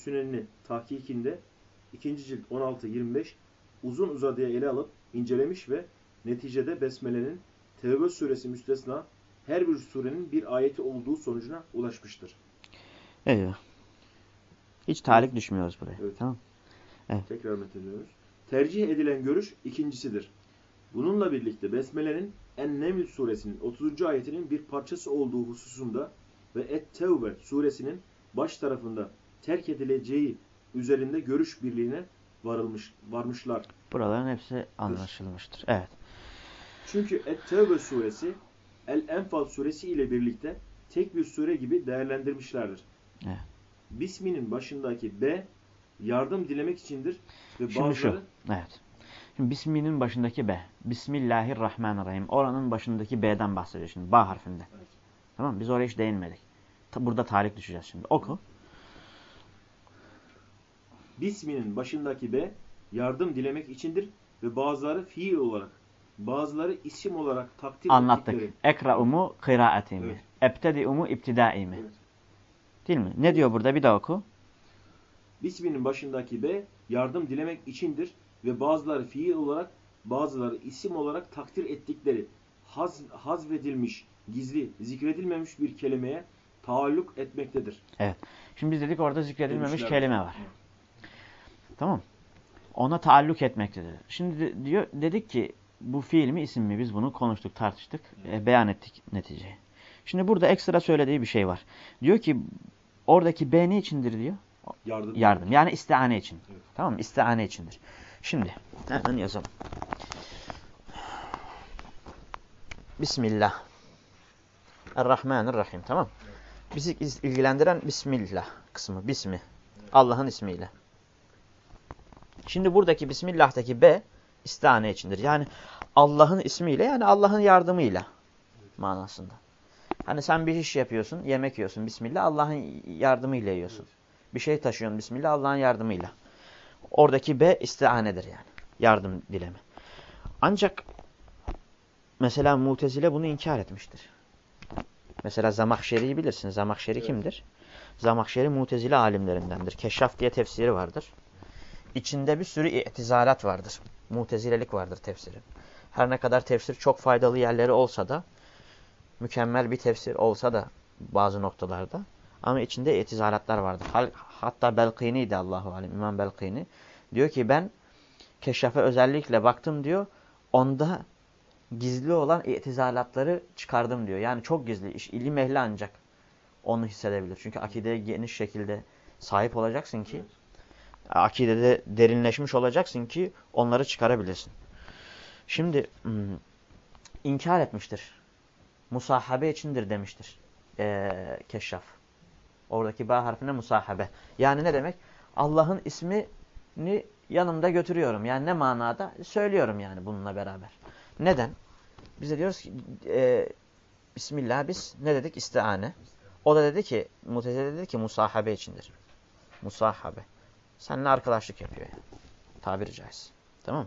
Sünenini tahkikinde 2. cilt 16-25 uzun uzadıya ele alıp incelemiş ve neticede Besmele'nin Tevbe suresi müstesna her bir surenin bir ayeti olduğu sonucuna ulaşmıştır. Eyvah. Hiç talik düşmüyoruz buraya. Evet. Tamam. Tekrar metnediyoruz. Tercih edilen görüş ikincisidir. Bununla birlikte Besmele'nin En-Neml suresinin 30. ayetinin bir parçası olduğu hususunda ve Et-Tevbe suresinin baş tarafında terk edileceği üzerinde görüş birliğine varılmış, varmışlar. Buraların hepsi anlaşılmıştır. Evet. Çünkü Et-Tevbe suresi El-Enfal suresi ile birlikte tek bir sure gibi değerlendirmişlerdir. Evet. Bisminin başındaki B yardım dilemek içindir ve Şimdi şu. Evet. Şimdi Bismillah'in başındaki B. Bismillahirrahmanirrahim. Oranın başındaki B'den bahsediyor şimdi. Ba harfinde. Evet. Tamam Biz oraya hiç değinmedik. Ta- Burada talik düşeceğiz şimdi. Oku. Bisminin başındaki B yardım dilemek içindir ve bazıları fiil olarak, bazıları isim olarak takdir Anlattık. ettikleri. Ekra'umu kıraatimi. Evet. Ebtedi'umu ibtidaimi. Evet. Değil mi? Ne diyor burada? Bir daha oku. Bisminin başındaki B yardım dilemek içindir ve bazıları fiil olarak, bazıları isim olarak takdir ettikleri haz, hazvedilmiş, gizli, zikredilmemiş bir kelimeye taalluk etmektedir. Şimdi biz dedik orada zikredilmemiş Demişler. kelime var. Evet. Tamam. Ona taalluk etmektedir. Şimdi de- diyor dedik ki bu fiil mi isim mi? Biz bunu konuştuk, tartıştık, e, beyan ettik neticeyi. Şimdi burada ekstra söylediği bir şey var. Diyor ki oradaki B ne içindir diyor? Yardım. Yardım. Yani istihane için. Evet. Tamam mı? İstihane içindir. Şimdi hemen yazalım. Bismillah. Errahmanirrahim. Tamam. Bizi iz- ilgilendiren Bismillah kısmı. Bismi. Allah'ın ismiyle. Şimdi buradaki Bismillah'taki B istihane içindir. Yani Allah'ın ismiyle yani Allah'ın yardımıyla manasında. Hani sen bir iş yapıyorsun, yemek yiyorsun Bismillah Allah'ın yardımıyla yiyorsun. Bir şey taşıyorsun Bismillah Allah'ın yardımıyla. Oradaki B istihanedir yani. Yardım dileme. Ancak mesela Mutezile bunu inkar etmiştir. Mesela Zamakşeri'yi bilirsin. Zamakşeri Evet. kimdir? Zamakşeri Mutezile alimlerindendir. Keşaf diye tefsiri vardır. İçinde bir sürü itizalat vardır. Mutezilelik vardır tefsirin. Her ne kadar tefsir çok faydalı yerleri olsa da, mükemmel bir tefsir olsa da bazı noktalarda ama içinde itizalatlar vardır. Hatta Belkini de Allahu alem İmam Belkini diyor ki ben Keşaf'a özellikle baktım diyor. Onda gizli olan itizalatları çıkardım diyor. Yani çok gizli. iş ilim ehli ancak onu hissedebilir. Çünkü akideye geniş şekilde sahip olacaksın ki Evet. Akidede derinleşmiş olacaksın ki onları çıkarabilirsin. Şimdi hmm, inkar etmiştir. Musahabe içindir demiştir. Ee, keşşaf. Oradaki ba harfine musahabe. Yani ne demek? Allah'ın ismini yanımda götürüyorum. Yani ne manada? Söylüyorum yani bununla beraber. Neden? Biz de diyoruz ki e, Bismillah biz ne dedik? İstiane. O da dedi ki, Mutezile dedi ki musahabe içindir. Musahabe. Seninle arkadaşlık yapıyor yani. Tabiri caiz. Tamam?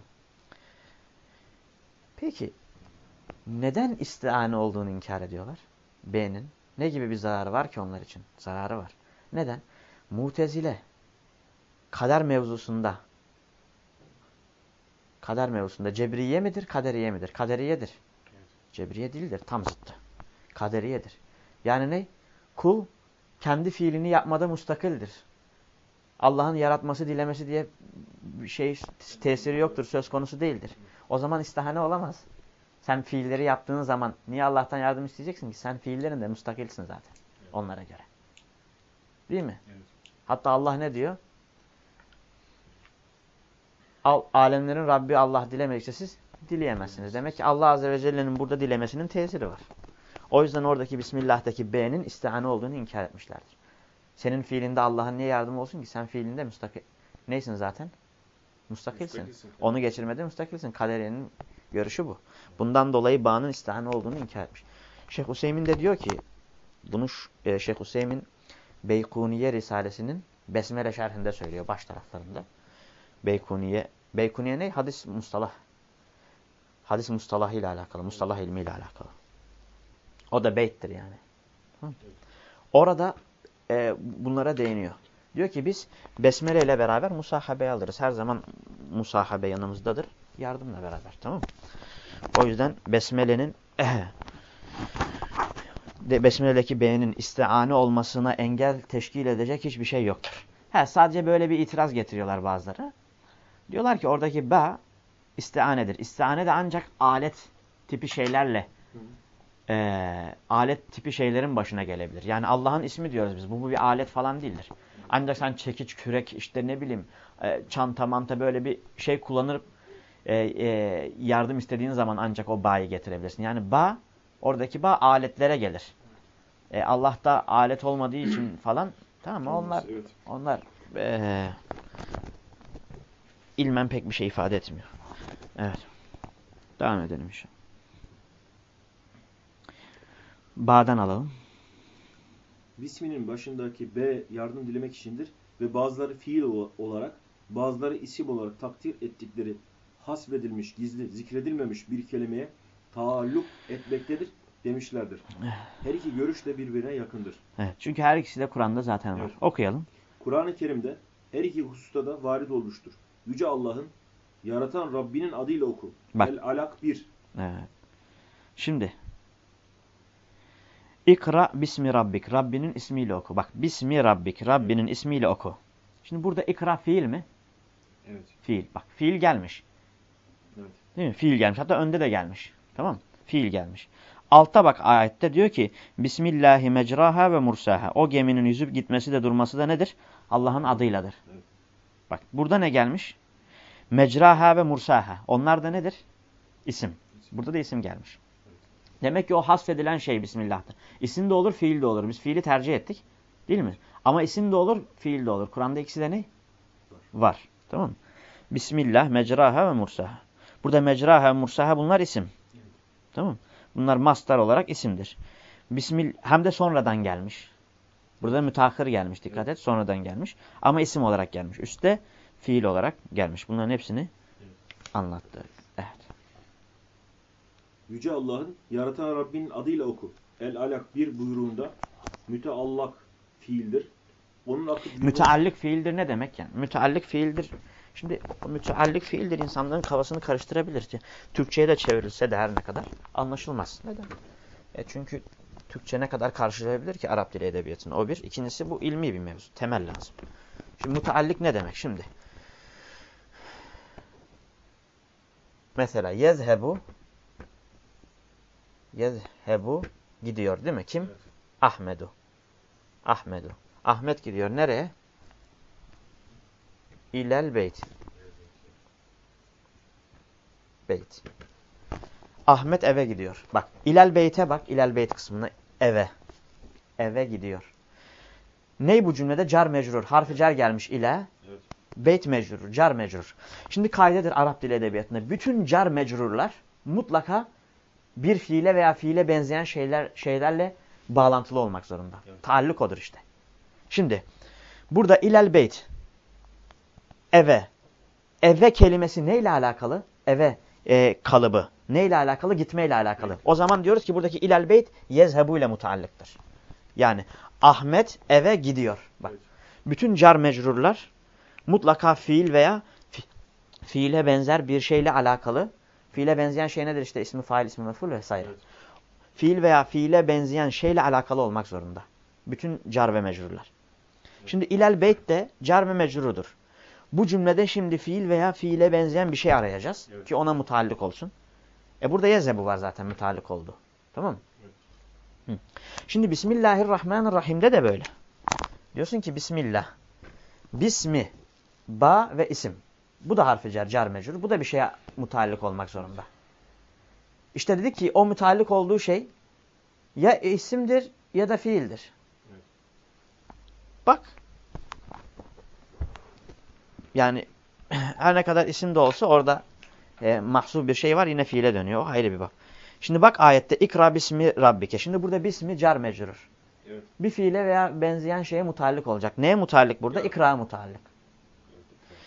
Peki neden istiane olduğunu inkar ediyorlar? B'nin. Ne gibi bir zararı var ki onlar için? Zararı var. Neden? Mutezile kader mevzusunda kader mevzusunda cebriye midir, kaderiye midir? Kaderiyedir. Cebriye değildir, tam zıttı. Kaderiyedir. Yani ne? Kul kendi fiilini yapmada mustakildir. Allah'ın yaratması, dilemesi diye bir şey tesiri yoktur, söz konusu değildir. O zaman istihane olamaz. Sen fiilleri yaptığın zaman niye Allah'tan yardım isteyeceksin ki? Sen fiillerinde mustakilsin zaten onlara göre. Değil mi? Evet. Hatta Allah ne diyor? Al, alemlerin Rabbi Allah dilemedikçe siz dileyemezsiniz. Demek ki Allah Azze ve Celle'nin burada dilemesinin tesiri var. O yüzden oradaki Bismillah'taki B'nin istihane olduğunu inkar etmişlerdir. Senin fiilinde Allah'ın niye yardımı olsun ki? Sen fiilinde müstakil. Neysin zaten? Mustakilsin. Müstakilsin. Onu geçirmede müstakilsin. Kaderiyenin görüşü bu. Bundan dolayı bağının istihane olduğunu inkar etmiş. Şeyh Hüseyin de diyor ki, bunu e, Şeyh Hüseyin Beykuniye Risalesinin Besmele şerhinde söylüyor baş taraflarında. Beykuniye, Beykuniye ne? Hadis mustalah. Hadis mustalahı ile alakalı, mustalah ilmi ile alakalı. O da beyttir yani. Hı? Orada e, bunlara değiniyor. Diyor ki biz besmele ile beraber musahabeyi alırız. Her zaman musahabe yanımızdadır. Yardımla beraber tamam mı? O yüzden besmelenin de besmeledeki B'nin istiane olmasına engel teşkil edecek hiçbir şey yoktur. He, sadece böyle bir itiraz getiriyorlar bazıları. Diyorlar ki oradaki B istianedir. İstiane de ancak alet tipi şeylerle e, alet tipi şeylerin başına gelebilir. Yani Allah'ın ismi diyoruz biz. Bu, bu bir alet falan değildir. Ancak sen çekiç, kürek, işte ne bileyim e, çanta, manta böyle bir şey kullanıp e, e, yardım istediğin zaman ancak o bağı getirebilirsin. Yani ba, oradaki bağ aletlere gelir. E, Allah'ta alet olmadığı için falan tamam mı? Onlar, Evet. onlar e, ilmen pek bir şey ifade etmiyor. Evet. Devam edelim inşallah. Bağdan alalım. Bisminin başındaki B yardım dilemek içindir ve bazıları fiil ol- olarak, bazıları isim olarak takdir ettikleri hasbedilmiş, gizli, zikredilmemiş bir kelimeye taalluk etmektedir demişlerdir. Her iki görüş de birbirine yakındır. Evet. Çünkü her ikisi de Kur'an'da zaten var. Evet. Okuyalım. Kur'an-ı Kerim'de her iki hususta da varid olmuştur. Yüce Allah'ın yaratan Rabbinin adıyla oku. Bak. El-Alak 1. Evet. Şimdi İkra bismi rabbik. Rabbinin ismiyle oku. Bak bismi rabbik. Rabbinin ismiyle oku. Şimdi burada ikra fiil mi? Evet. Fiil. Bak fiil gelmiş. Evet. Değil mi? Fiil gelmiş. Hatta önde de gelmiş. Tamam Fiil gelmiş. Altta bak ayette diyor ki Bismillahi mecraha ve mursaha. O geminin yüzüp gitmesi de durması da nedir? Allah'ın adıyladır. Evet. Bak burada ne gelmiş? Mecraha ve mursaha. Onlar da nedir? İsim. Burada da isim gelmiş. Demek ki o hasfedilen şey Bismillah'tır. İsim de olur, fiil de olur. Biz fiili tercih ettik. Değil mi? Ama isim de olur, fiil de olur. Kur'an'da ikisi de ne? Var. Tamam mı? Bismillah, mecraha ve mursaha. Burada mecraha ve mursaha bunlar isim. Tamam? Bunlar mastar olarak isimdir. Bismil hem de sonradan gelmiş. Burada müteahhir gelmiş. Dikkat et. Sonradan gelmiş. Ama isim olarak gelmiş. Üste fiil olarak gelmiş. Bunların hepsini anlattı. Yüce Allah'ın yaratan Rabbinin adıyla oku. El-Alak 1 buyruğunda müteallak fiildir. Onun akıp Müteallik fiildir ne demek yani? Müteallik fiildir. Şimdi müteallik fiildir insanların kafasını karıştırabilir. Türkçe'ye de çevrilse de her ne kadar anlaşılmaz. Neden? E çünkü Türkçe ne kadar karşılayabilir ki Arap dili edebiyatını? O bir. İkincisi bu ilmi bir mevzu. Temel lazım. Şimdi müteallik ne demek? Şimdi mesela yezhebu yezhebu gidiyor değil mi? Kim? Evet. Ahmedu. Ahmedu. Ahmet gidiyor. Nereye? İlel beyt. Beyt. Ahmet eve gidiyor. Bak ilel beyte bak. ilel beyt kısmına eve. Eve gidiyor. Ney bu cümlede? Car mecrur. Harfi car gelmiş ile. Evet. Beyt mecrur. Car mecrur. Şimdi kaydedir Arap dili edebiyatında. Bütün car mecrurlar mutlaka bir fiile veya fiile benzeyen şeyler şeylerle bağlantılı olmak zorunda. Evet. Taalluk odur işte. Şimdi burada ilel beyt eve eve kelimesi neyle alakalı? Eve e, kalıbı. Neyle alakalı? Gitmeyle alakalı. O zaman diyoruz ki buradaki ilel beyt yezhebu ile mutallıktır. Yani Ahmet eve gidiyor. Bak. Evet. Bütün car mecrurlar mutlaka fiil veya fi fiile benzer bir şeyle alakalı. Fiile benzeyen şey nedir? İşte ismi fail, ismi meful vesaire. Evet. Fiil veya fiile benzeyen şeyle alakalı olmak zorunda. Bütün car ve mecrurlar. Şimdi ilel beyt de car ve mecrurudur. Bu cümlede şimdi fiil veya fiile benzeyen bir şey arayacağız. Evet. Ki ona mutallık olsun. E burada yezebu var zaten mutallık oldu. Tamam mı? Hı. Şimdi Bismillahirrahmanirrahim'de de böyle. Diyorsun ki Bismillah. Bismi, ba ve isim. Bu da harfi cer, car mecrur. Bu da bir şeye mutallık olmak zorunda. İşte dedik ki o mutallık olduğu şey ya isimdir ya da fiildir. Evet. Bak. Yani her ne kadar isim de olsa orada e, mahsub bir şey var yine fiile dönüyor. O ayrı bir bak. Şimdi bak ayette ikra bismi rabbike. Şimdi burada bismi car mecrur. Evet. Bir fiile veya benzeyen şeye mutallık olacak. Neye mutallık burada? Evet. İkra mutallık.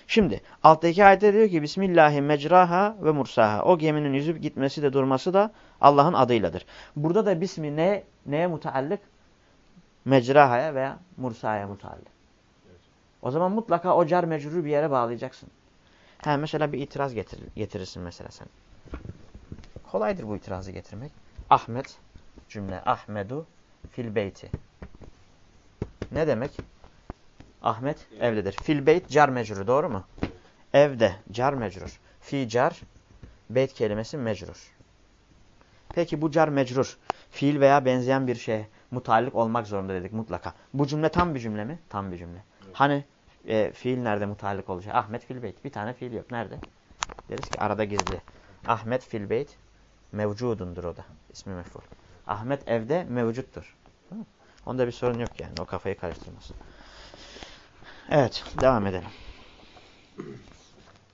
Şimdi alttaki ayette diyor ki Bismillahi mecraha ve mursaha. O geminin yüzüp gitmesi de durması da Allah'ın adıyladır. Burada da bismi ne, neye mutallık? Mecrahaya veya mursaya mutallık. O zaman mutlaka o car mecruru bir yere bağlayacaksın. Ha mesela bir itiraz getir, getirirsin mesela sen. Kolaydır bu itirazı getirmek. Ahmet cümle Ahmedu fil beyti. Ne demek? Ahmet evdedir. Fil beyt car mecrur doğru mu? Evde car mecrur. Fi car beyt kelimesi mecrur. Peki bu car mecrur fiil veya benzeyen bir şeye mutallik olmak zorunda dedik mutlaka. Bu cümle tam bir cümle mi? Tam bir cümle. Evet. Hani e, fiil nerede mutallik olacak? Ahmet fil beyt. Bir tane fiil yok. Nerede? Deriz ki arada gizli. Ahmet fil beyt mevcudundur o da. İsmi mef'ul. Ahmet evde mevcuttur. Onda bir sorun yok yani. O kafayı karıştırmasın. Evet. Devam edelim.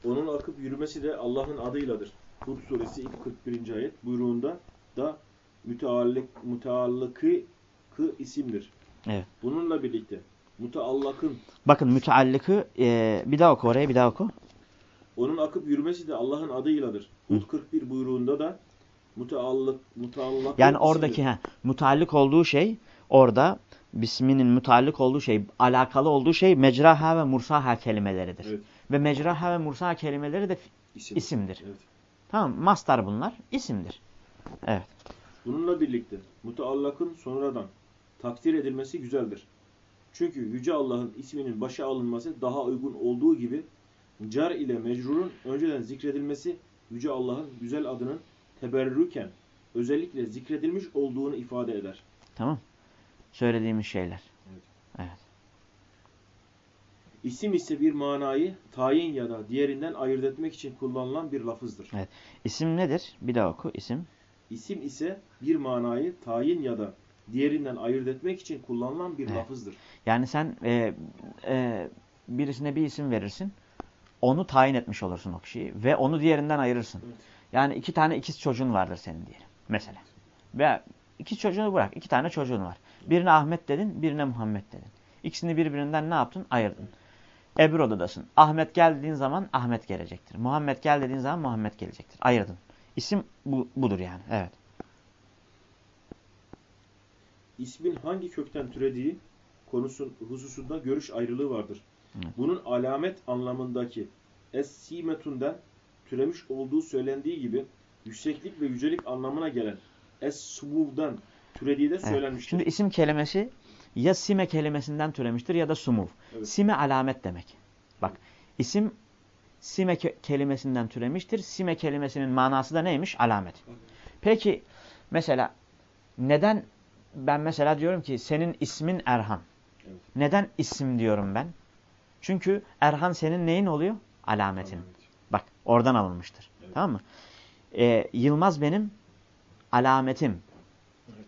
Onun akıp yürümesi de Allah'ın adıyladır. Hud suresi ilk 41. ayet buyruğunda da müteallık, müteallıkı kı isimdir. Evet. Bununla birlikte muteallakın Bakın müteallıkı e, bir daha oku oraya bir daha oku. onun akıp yürümesi de Allah'ın adıyladır. Hud 41 buyruğunda da muteallık muteallak Yani oradaki he, mutallik olduğu şey orada bisminin mutallik olduğu şey alakalı olduğu şey mecraha ve mursaha kelimeleridir. Evet. Ve mecraha ve mursaha kelimeleri de isim. isimdir. Evet. Tamam? Mastar bunlar isimdir. Evet. Bununla birlikte muteallakın sonradan takdir edilmesi güzeldir. Çünkü Yüce Allah'ın isminin başa alınması daha uygun olduğu gibi car ile mecrurun önceden zikredilmesi Yüce Allah'ın güzel adının teberrüken özellikle zikredilmiş olduğunu ifade eder. Tamam. Söylediğimiz şeyler. Evet. Evet. İsim ise bir manayı tayin ya da diğerinden ayırt etmek için kullanılan bir lafızdır. İsim nedir? Bir daha oku. İsim. İsim ise bir manayı tayin ya da diğerinden ayırt etmek için kullanılan bir Evet. lafızdır. Yani sen e, e, birisine bir isim verirsin. Onu tayin etmiş olursun o kişiyi. Ve onu diğerinden ayırırsın. Evet. Yani iki tane ikiz çocuğun vardır senin diyelim. Mesela. Veya ikiz çocuğunu bırak. iki tane çocuğun var. Birine Ahmet dedin, birine Muhammed dedin. İkisini birbirinden ne yaptın? Ayırdın. Ebru odadasın. Ahmet gel dediğin zaman Ahmet gelecektir. Muhammed gel dediğin zaman Muhammed gelecektir. Ayırdın. İsim bu, budur yani. Evet. İsmin hangi kökten türediği konusun hususunda görüş ayrılığı vardır. Evet. Bunun alamet anlamındaki es-simetundan türemiş olduğu söylendiği gibi yükseklik ve yücelik anlamına gelen es-sumuvdan türediği de söylenmiştir. Şimdi isim kelimesi ya sime kelimesinden türemiştir ya da sumuv. Evet. Sime alamet demek. Bak isim sime ke- kelimesinden türemiştir. Sime kelimesinin manası da neymiş? Alamet. Peki mesela neden ben mesela diyorum ki senin ismin Erhan. Evet. Neden isim diyorum ben? Çünkü Erhan senin neyin oluyor? Alametin. Alamet. Bak oradan alınmıştır. Evet. Tamam mı? Ee, Yılmaz benim alametim. Evet.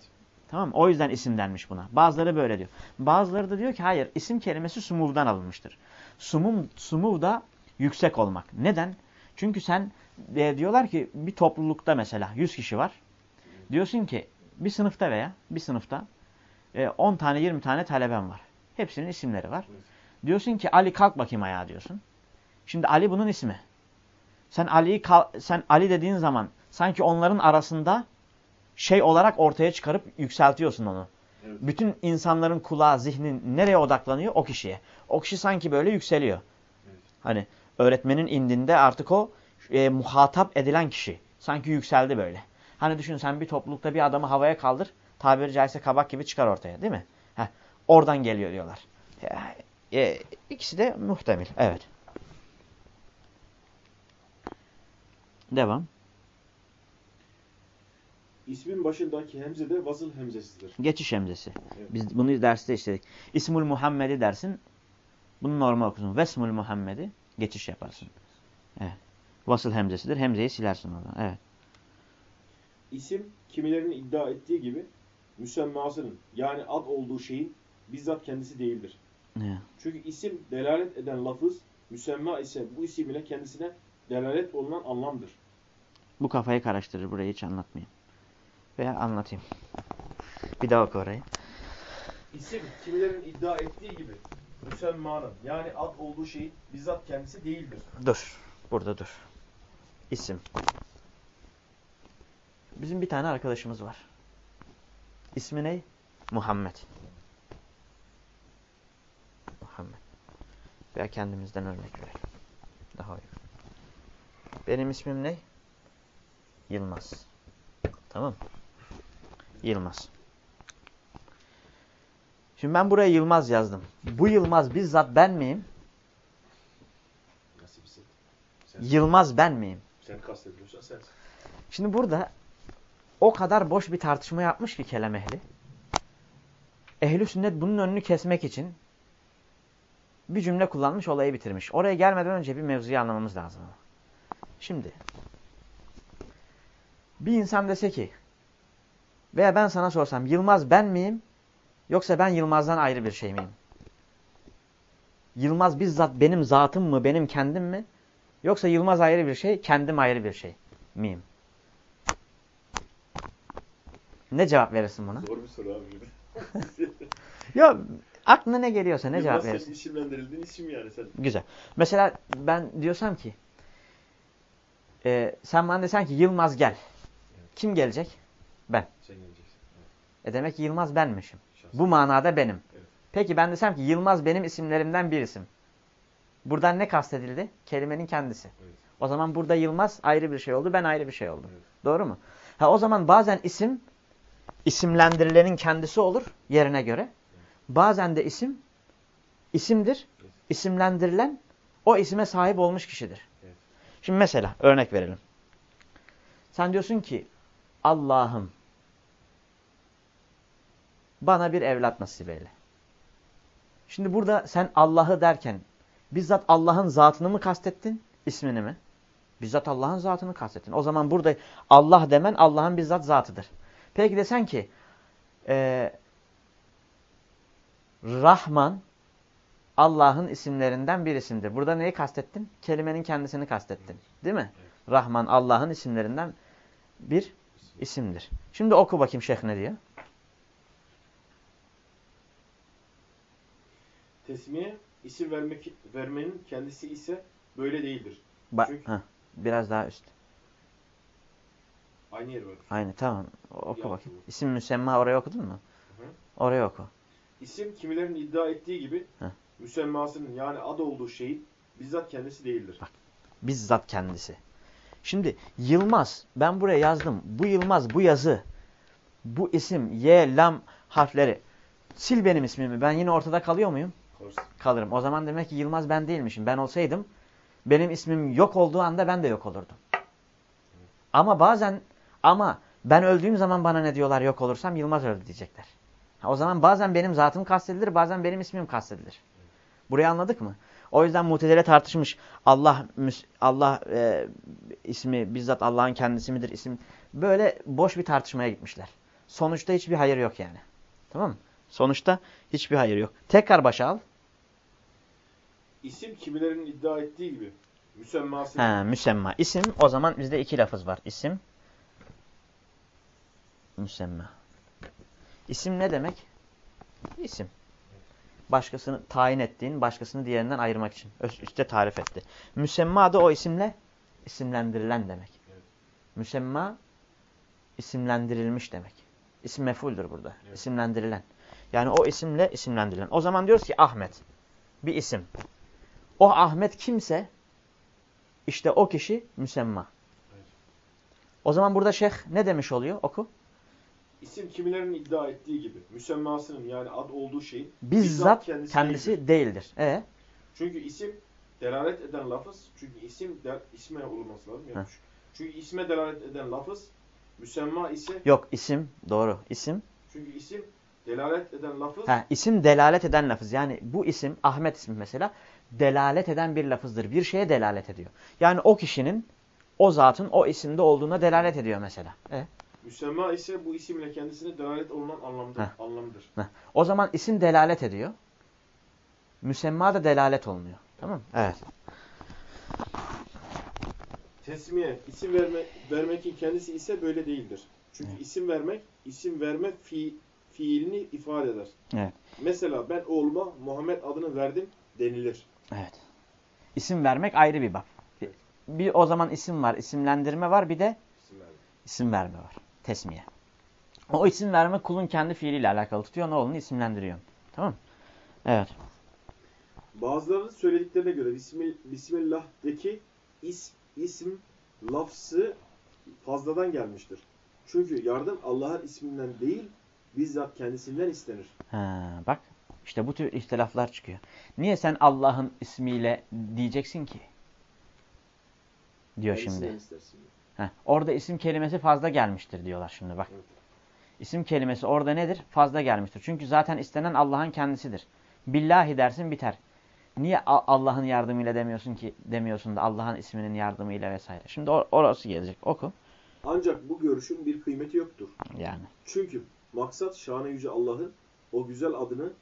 Tamam mı? O yüzden isim denmiş buna. Bazıları böyle diyor. Bazıları da diyor ki hayır isim kelimesi sumuvdan alınmıştır. Sumum, sumuv da yüksek olmak. Neden? Çünkü sen e, diyorlar ki bir toplulukta mesela 100 kişi var. Diyorsun ki bir sınıfta veya bir sınıfta e, 10 tane 20 tane taleben var. Hepsinin isimleri var. Diyorsun ki Ali kalk bakayım ayağa diyorsun. Şimdi Ali bunun ismi. Sen Ali'yi sen Ali dediğin zaman sanki onların arasında şey olarak ortaya çıkarıp yükseltiyorsun onu. Evet. Bütün insanların kulağı, zihnin nereye odaklanıyor? O kişiye. O kişi sanki böyle yükseliyor. Evet. Hani öğretmenin indinde artık o e, muhatap edilen kişi. Sanki yükseldi böyle. Hani düşün sen bir toplulukta bir adamı havaya kaldır. Tabiri caizse kabak gibi çıkar ortaya değil mi? Heh, oradan geliyor diyorlar. E, e, ikisi de muhtemel. Evet. Devam. İsmin başındaki hemze de vasıl hemzesidir. Geçiş hemzesi. Evet. Biz bunu derste işledik. İsmul Muhammed'i dersin. Bunu normal okursun. Vesmul Muhammed'i geçiş yaparsın. Evet. Vasıl hemzesidir. Hemzeyi silersin oradan. Evet. İsim kimilerin iddia ettiği gibi müsemmasının yani ad olduğu şeyin bizzat kendisi değildir. Evet. Çünkü isim delalet eden lafız, müsemma ise bu isim ile kendisine delalet olunan anlamdır. Bu kafayı karıştırır. Burayı hiç anlatmayayım. Veya anlatayım. Bir daha oku orayı. İsim kimilerin iddia ettiği gibi müsemmanın yani ad olduğu şeyin bizzat kendisi değildir. Dur. Burada dur. İsim. Bizim bir tane arkadaşımız var. İsmi ne? Muhammed. Muhammed. Veya kendimizden örnek verelim. Daha uygun. Benim ismim ne? Yılmaz. Tamam Yılmaz. Şimdi ben buraya Yılmaz yazdım. Bu Yılmaz bizzat ben miyim? Sen, Yılmaz ben miyim? sen kastediyorsan sensin. Şimdi burada o kadar boş bir tartışma yapmış ki kelam ehli. Ehli sünnet bunun önünü kesmek için bir cümle kullanmış olayı bitirmiş. Oraya gelmeden önce bir mevzuyu anlamamız lazım. Şimdi bir insan dese ki veya ben sana sorsam Yılmaz ben miyim yoksa ben Yılmaz'dan ayrı bir şey miyim? Yılmaz bizzat benim zatım mı benim kendim mi yoksa Yılmaz ayrı bir şey kendim ayrı bir şey miyim? Ne cevap verirsin buna? Zor bir soru abi. Ya aklına ne geliyorsa ne Yılmaz cevap verirsin? isimlendirildiğin isim yani sen. Güzel. Mesela ben diyorsam ki e, sen bana desen ki Yılmaz gel. Kim gelecek? Ben. Sen geleceksin. Evet. E demek ki Yılmaz benmişim. Şahsen. Bu manada benim. Evet. Peki ben desem ki Yılmaz benim isimlerimden bir isim. Buradan ne kastedildi? Kelimenin kendisi. Evet. O zaman burada Yılmaz ayrı bir şey oldu, ben ayrı bir şey oldum. Evet. Doğru mu? Ha o zaman bazen isim isimlendirilenin kendisi olur yerine göre. Bazen de isim isimdir. Evet. İsimlendirilen o isime sahip olmuş kişidir. Evet. Şimdi mesela örnek verelim. Sen diyorsun ki Allah'ım bana bir evlat nasip eyle. Şimdi burada sen Allah'ı derken bizzat Allah'ın zatını mı kastettin, ismini mi? Bizzat Allah'ın zatını kastettin. O zaman burada Allah demen Allah'ın bizzat zatıdır. Peki desen ki e, Rahman Allah'ın isimlerinden bir isimdir. Burada neyi kastettin? Kelimenin kendisini kastettin. Değil mi? Rahman Allah'ın isimlerinden bir isimdir. Şimdi oku bakayım şeyh ne diyor. Tesmiye isim vermek vermenin kendisi ise böyle değildir. Ba Çünkü- Heh, biraz daha üst. Aynı yer var. Aynı tamam. Oku Yaptı bakayım. İsim müsemma oraya okudun mu? Hı hı. Oraya oku. İsim kimilerin iddia ettiği gibi Heh. müsemmasının yani ad olduğu şeyin bizzat kendisi değildir. Bak. Bizzat kendisi. Şimdi Yılmaz ben buraya yazdım. Bu Yılmaz bu yazı bu isim Y, Lam harfleri sil benim ismimi. Ben yine ortada kalıyor muyum? Kalırım. O zaman demek ki Yılmaz ben değilmişim. Ben olsaydım benim ismim yok olduğu anda ben de yok olurdum. Ama bazen ama ben öldüğüm zaman bana ne diyorlar yok olursam Yılmaz öldü diyecekler. O zaman bazen benim zatım kastedilir bazen benim ismim kastedilir. Burayı anladık mı? O yüzden mutezile tartışmış. Allah Allah e, ismi bizzat Allah'ın kendisi midir isim? Böyle boş bir tartışmaya gitmişler. Sonuçta hiçbir hayır yok yani. Tamam mı? Sonuçta hiçbir hayır yok. Tekrar başa al. İsim kimilerin iddia ettiği gibi müsemmasının Ha, müsemma. İsim o zaman bizde iki lafız var. İsim, müsemma. İsim ne demek? İsim. Başkasını tayin ettiğin, başkasını diğerinden ayırmak için. Üste tarif etti. Müsemma da o isimle isimlendirilen demek. Evet. Müsemma isimlendirilmiş demek. İsim mefuldür burada. Evet. İsimlendirilen. Yani o isimle isimlendirilen. O zaman diyoruz ki Ahmet. Bir isim. O Ahmet kimse işte o kişi müsemma. Evet. O zaman burada şeyh ne demiş oluyor? Oku. İsim kimilerin iddia ettiği gibi müsemmasının yani ad olduğu şeyin Bizzat kendisi kendisi, değildir. değildir. E Çünkü isim delalet eden lafız çünkü isim de, isme olması lazım. Yani Heh. çünkü isme delalet eden lafız müsemma ise yok isim doğru. İsim. çünkü isim delalet eden lafız Ha, isim delalet eden lafız. Yani bu isim Ahmet ismi mesela delalet eden bir lafızdır. Bir şeye delalet ediyor. Yani o kişinin o zatın o isimde olduğuna delalet ediyor mesela. E? müsemma ise bu isimle kendisine delalet olunan anlamdır. Heh. anlamdır. Heh. O zaman isim delalet ediyor. Müsemma da delalet olmuyor. Tamam mı? Evet. Tesmiye isim verme, vermekin kendisi ise böyle değildir. Çünkü Evet. isim vermek isim verme fi, fiilini ifade eder. Evet. Mesela ben oğluma Muhammed adını verdim denilir. Evet. İsim vermek ayrı bir bab. Bir, bir o zaman isim var, isimlendirme var, bir de İsim verme. isim verme var. Tesmiye. O isim verme kulun kendi fiiliyle alakalı tutuyor. Ne olduğunu isimlendiriyor. Tamam? Evet. Bazılarının söylediklerine göre Bismil, Bismillah'daki is, isim lafzı fazladan gelmiştir. Çünkü yardım Allah'ın isminden değil, bizzat kendisinden istenir. Ha, bak işte bu tür ihtilaflar çıkıyor. Niye sen Allah'ın ismiyle diyeceksin ki? Diyor Kendisinden şimdi. istersin. Heh, orada isim kelimesi fazla gelmiştir diyorlar şimdi bak. Evet. İsim kelimesi orada nedir? Fazla gelmiştir. Çünkü zaten istenen Allah'ın kendisidir. Billahi dersin biter. Niye Allah'ın yardımıyla demiyorsun ki demiyorsun da Allah'ın isminin yardımıyla vesaire. Şimdi or- orası gelecek. Oku. Ancak bu görüşün bir kıymeti yoktur. Yani. Çünkü maksat şanı yüce Allah'ın o güzel adını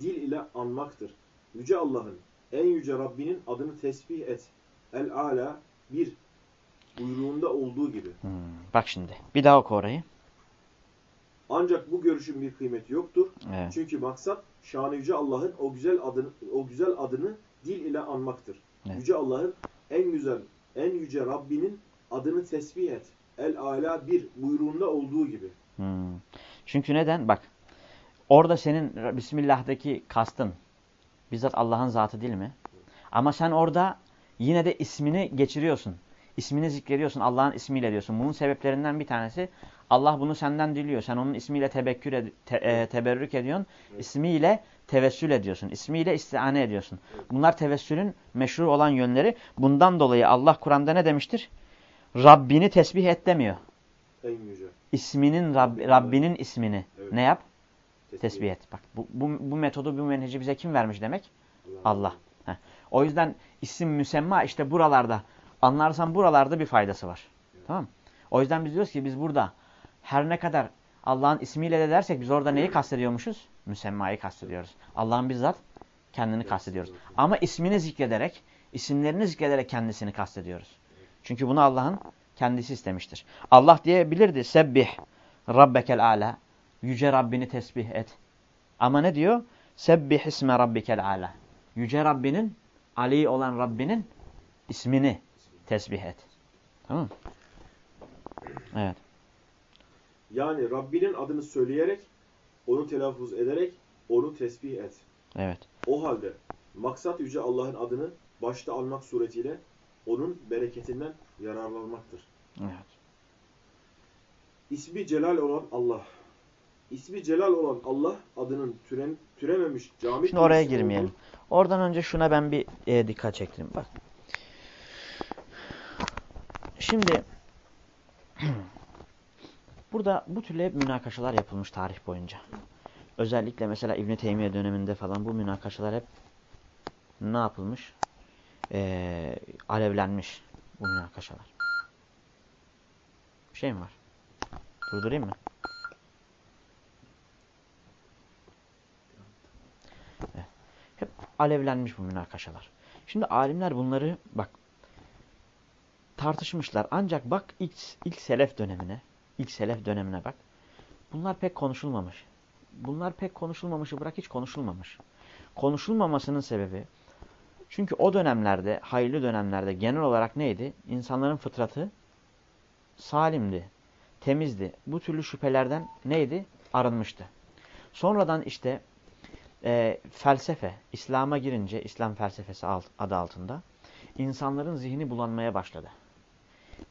dil ile anmaktır. Yüce Allah'ın, en yüce Rabbinin adını tesbih et. El-Ala bir buyruğunda olduğu gibi. Hmm, Bak şimdi. Bir daha oku orayı. Ancak bu görüşün bir kıymeti yoktur. Evet. Çünkü maksat şanı yüce Allah'ın o güzel adını o güzel adını dil ile anmaktır. Evet. Yüce Allah'ın en güzel, en yüce Rabbinin adını tesbih et. El-Ala bir buyruğunda olduğu gibi. Hmm. Çünkü neden? Bak. Orada senin Bismillah'daki kastın bizzat Allah'ın zatı değil mi? Ama sen orada yine de ismini geçiriyorsun. İsmini zikrediyorsun. Allah'ın ismiyle diyorsun. Bunun sebeplerinden bir tanesi Allah bunu senden diliyor. Sen onun ismiyle tebekkür ed te e, teberrük ediyorsun. İsmiyle tevessül ediyorsun. İsmiyle istiane ediyorsun. Bunlar tevessülün meşru olan yönleri. Bundan dolayı Allah Kur'an'da ne demiştir? Rabbini tesbih et demiyor. En yüce. İsminin Rab, Rabbinin ismini Evet. ne yap? Tesbih et. Bak bu, bu, bu metodu, bu menheci bize kim vermiş demek? Allah. Heh. O yüzden isim müsemma işte buralarda. Anlarsan buralarda bir faydası var. Tamam mı? O yüzden biz diyoruz ki biz burada her ne kadar Allah'ın ismiyle de dersek biz orada neyi kastediyormuşuz? Müsemmayı kastediyoruz. Allah'ın bizzat kendini kastediyoruz. Ama ismini zikrederek, isimlerini zikrederek kendisini kastediyoruz. Çünkü bunu Allah'ın kendisi istemiştir. Allah diyebilirdi sebbih rabbekel ala. Yüce Rabbini tesbih et. Ama ne diyor? Sebbih isme rabbikel ala. Yüce Rabbinin, Ali olan Rabbinin ismini tesbih et. Tamam? Evet. Yani Rabbinin adını söyleyerek, onu telaffuz ederek, onu tesbih et. Evet. O halde maksat yüce Allah'ın adını başta almak suretiyle onun bereketinden yararlanmaktır. Evet. İsmi celal olan Allah. İsmi celal olan Allah adının türen, türememiş cami Şimdi oraya girmeyelim. olduğu- Oradan önce şuna ben bir e, dikkat çektim. Bak. Şimdi burada bu türlü hep münakaşalar yapılmış tarih boyunca. Özellikle mesela İbn Teymiye döneminde falan bu münakaşalar hep ne yapılmış? Ee, alevlenmiş bu münakaşalar. Bir şey mi var? Durdurayım mı? Evet. Hep alevlenmiş bu münakaşalar. Şimdi alimler bunları bak tartışmışlar. Ancak bak ilk, ilk selef dönemine, ilk selef dönemine bak. Bunlar pek konuşulmamış. Bunlar pek konuşulmamışı bırak hiç konuşulmamış. Konuşulmamasının sebebi çünkü o dönemlerde, hayırlı dönemlerde genel olarak neydi? İnsanların fıtratı salimdi, temizdi. Bu türlü şüphelerden neydi? Arınmıştı. Sonradan işte e, felsefe, İslam'a girince, İslam felsefesi alt, adı altında insanların zihni bulanmaya başladı.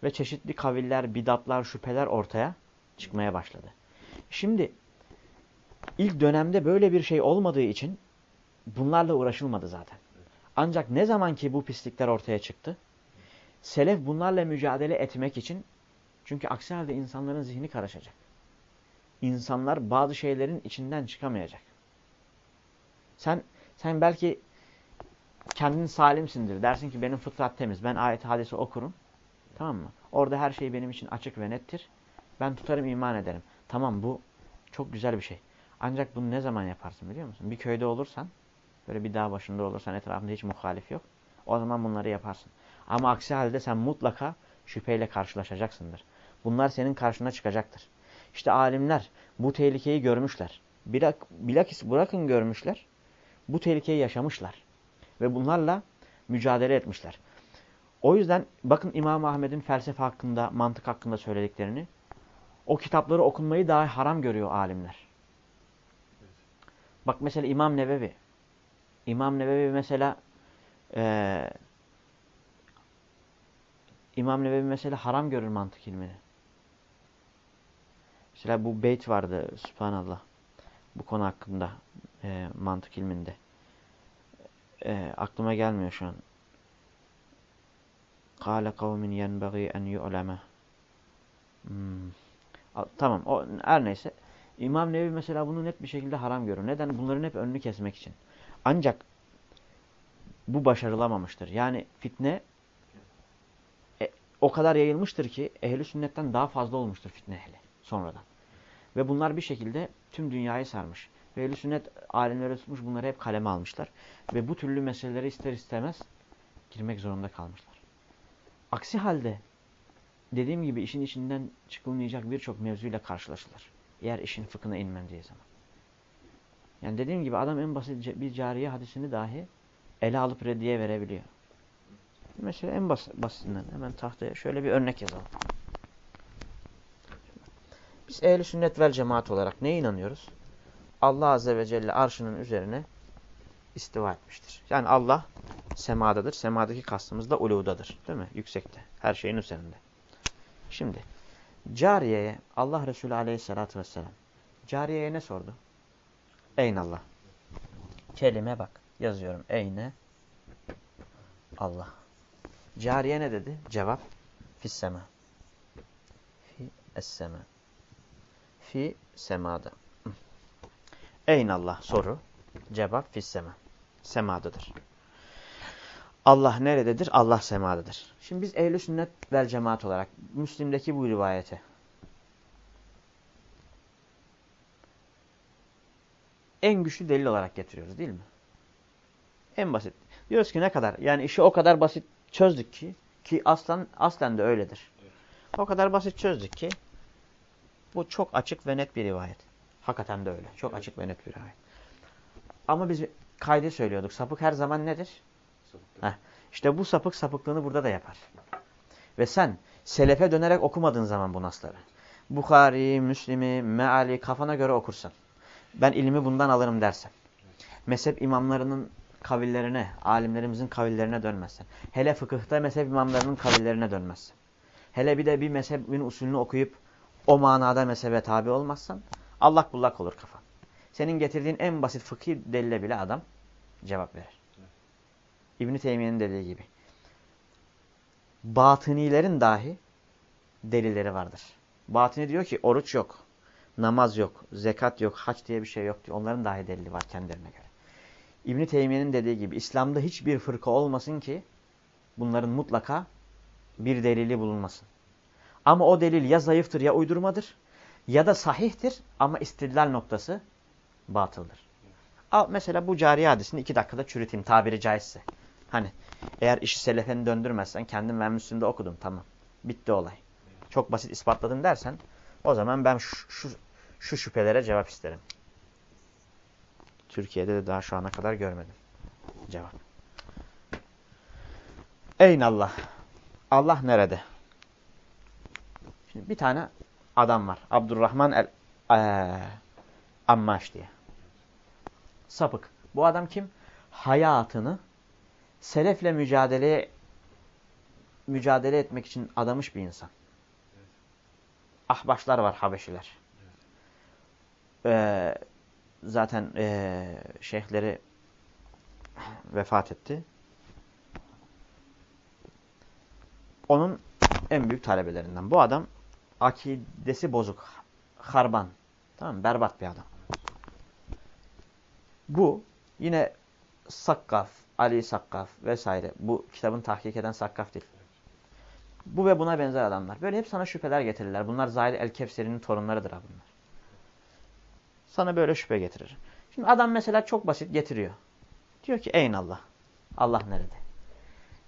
Ve çeşitli kaviller, bidatlar, şüpheler ortaya çıkmaya başladı. Şimdi ilk dönemde böyle bir şey olmadığı için bunlarla uğraşılmadı zaten. Ancak ne zaman ki bu pislikler ortaya çıktı, selef bunlarla mücadele etmek için çünkü aksi halde insanların zihni karışacak. İnsanlar bazı şeylerin içinden çıkamayacak. Sen sen belki kendin salimsindir. Dersin ki benim fıtrat temiz. Ben ayet hadisi okurum. Tamam mı? Orada her şey benim için açık ve nettir. Ben tutarım iman ederim. Tamam bu çok güzel bir şey. Ancak bunu ne zaman yaparsın biliyor musun? Bir köyde olursan, böyle bir dağ başında olursan etrafında hiç muhalif yok. O zaman bunları yaparsın. Ama aksi halde sen mutlaka şüpheyle karşılaşacaksındır. Bunlar senin karşına çıkacaktır. İşte alimler bu tehlikeyi görmüşler. Bilak, bilakis bırakın görmüşler. Bu tehlikeyi yaşamışlar. Ve bunlarla mücadele etmişler. O yüzden bakın İmam Ahmed'in felsefe hakkında, mantık hakkında söylediklerini. O kitapları okunmayı daha haram görüyor alimler. Bak mesela İmam Nevevi. İmam Nevevi mesela e, İmam Nevevi mesela haram görür mantık ilmini. Mesela bu beyt vardı subhanallah. Bu konu hakkında e, mantık ilminde. E, aklıma gelmiyor şu an. Kâle kavmin yenbagî en yu'leme. Hmm. Tamam o her neyse. İmam Nevi mesela bunu net bir şekilde haram görür. Neden? Bunların hep önünü kesmek için. Ancak bu başarılamamıştır. Yani fitne e, o kadar yayılmıştır ki ehli sünnetten daha fazla olmuştur fitne ehli sonradan. Ve bunlar bir şekilde tüm dünyayı sarmış. Ve ehl sünnet alimleri tutmuş bunları hep kaleme almışlar. Ve bu türlü meseleleri ister istemez girmek zorunda kalmışlar. Aksi halde dediğim gibi işin içinden çıkılmayacak birçok mevzuyla karşılaşılır. Eğer işin fıkhına inmendiği zaman. Yani dediğim gibi adam en basit bir cariye hadisini dahi ele alıp reddiye verebiliyor. Mesela en bas basitinden hemen tahtaya şöyle bir örnek yazalım. Biz ehli sünnet vel cemaat olarak neye inanıyoruz? Allah azze ve celle arşının üzerine istiva etmiştir. Yani Allah semadadır. Semadaki kastımız da uludadır. Değil mi? Yüksekte. Her şeyin üzerinde. Şimdi cariyeye Allah Resulü aleyhissalatü vesselam cariyeye ne sordu? Eynallah. Kelime bak. Yazıyorum. Eyne Allah. Cariye ne dedi? Cevap. Fissema. Fi es-sema. Fi semada. Eynallah soru. Cevap fissema. Semadadır. Allah nerededir? Allah semadadır. Şimdi biz ehl sünnet vel cemaat olarak Müslim'deki bu rivayete en güçlü delil olarak getiriyoruz değil mi? En basit. Diyoruz ki ne kadar? Yani işi o kadar basit çözdük ki ki aslan aslen de öyledir. O kadar basit çözdük ki bu çok açık ve net bir rivayet. Hakikaten de öyle. Çok evet. açık ve net bir rivayet. Ama biz kaydı söylüyorduk. Sapık her zaman nedir? İşte bu sapık sapıklığını burada da yapar. Ve sen selefe dönerek okumadığın zaman bu nasları. Bukhari, Müslim'i, Meali kafana göre okursan. Ben ilmi bundan alırım dersen. Mezhep imamlarının kavillerine, alimlerimizin kavillerine dönmezsen. Hele fıkıhta mezhep imamlarının kavillerine dönmezsen. Hele bir de bir mezhebin usulünü okuyup o manada mezhebe tabi olmazsan allak bullak olur kafan. Senin getirdiğin en basit fıkhi delile bile adam cevap verir. İbn-i Teymiye'nin dediği gibi. Batınilerin dahi delilleri vardır. Batini diyor ki oruç yok, namaz yok, zekat yok, haç diye bir şey yok diyor. Onların dahi delili var kendilerine göre. İbn-i Teymiye'nin dediği gibi İslam'da hiçbir fırka olmasın ki bunların mutlaka bir delili bulunmasın. Ama o delil ya zayıftır ya uydurmadır ya da sahihtir ama istidlal noktası batıldır. Al mesela bu cari hadisini iki dakikada çürüteyim tabiri caizse. Hani eğer işi selefeni döndürmezsen kendim ben Müslüm'de okudum tamam. Bitti olay. Çok basit ispatladım dersen o zaman ben şu, şu, şu şüphelere cevap isterim. Türkiye'de de daha şu ana kadar görmedim. Cevap. Eyn Allah. Allah nerede? Şimdi bir tane adam var. Abdurrahman el ee, Ammaş diye. Sapık. Bu adam kim? Hayatını selefle mücadele mücadele etmek için adamış bir insan. Ahbaşlar var Habeşiler. Ee, zaten e, şeyhleri vefat etti. Onun en büyük talebelerinden. Bu adam akidesi bozuk. Harban. Tamam mı? Berbat bir adam. Bu yine Sakkaf, Ali Sakkaf vesaire. Bu kitabın tahkik eden Sakkaf değil. Bu ve buna benzer adamlar. Böyle hep sana şüpheler getirirler. Bunlar Zahid el-Kefseri'nin torunlarıdır ha bunlar. Sana böyle şüphe getirir. Şimdi adam mesela çok basit getiriyor. Diyor ki eyn Allah. Allah nerede?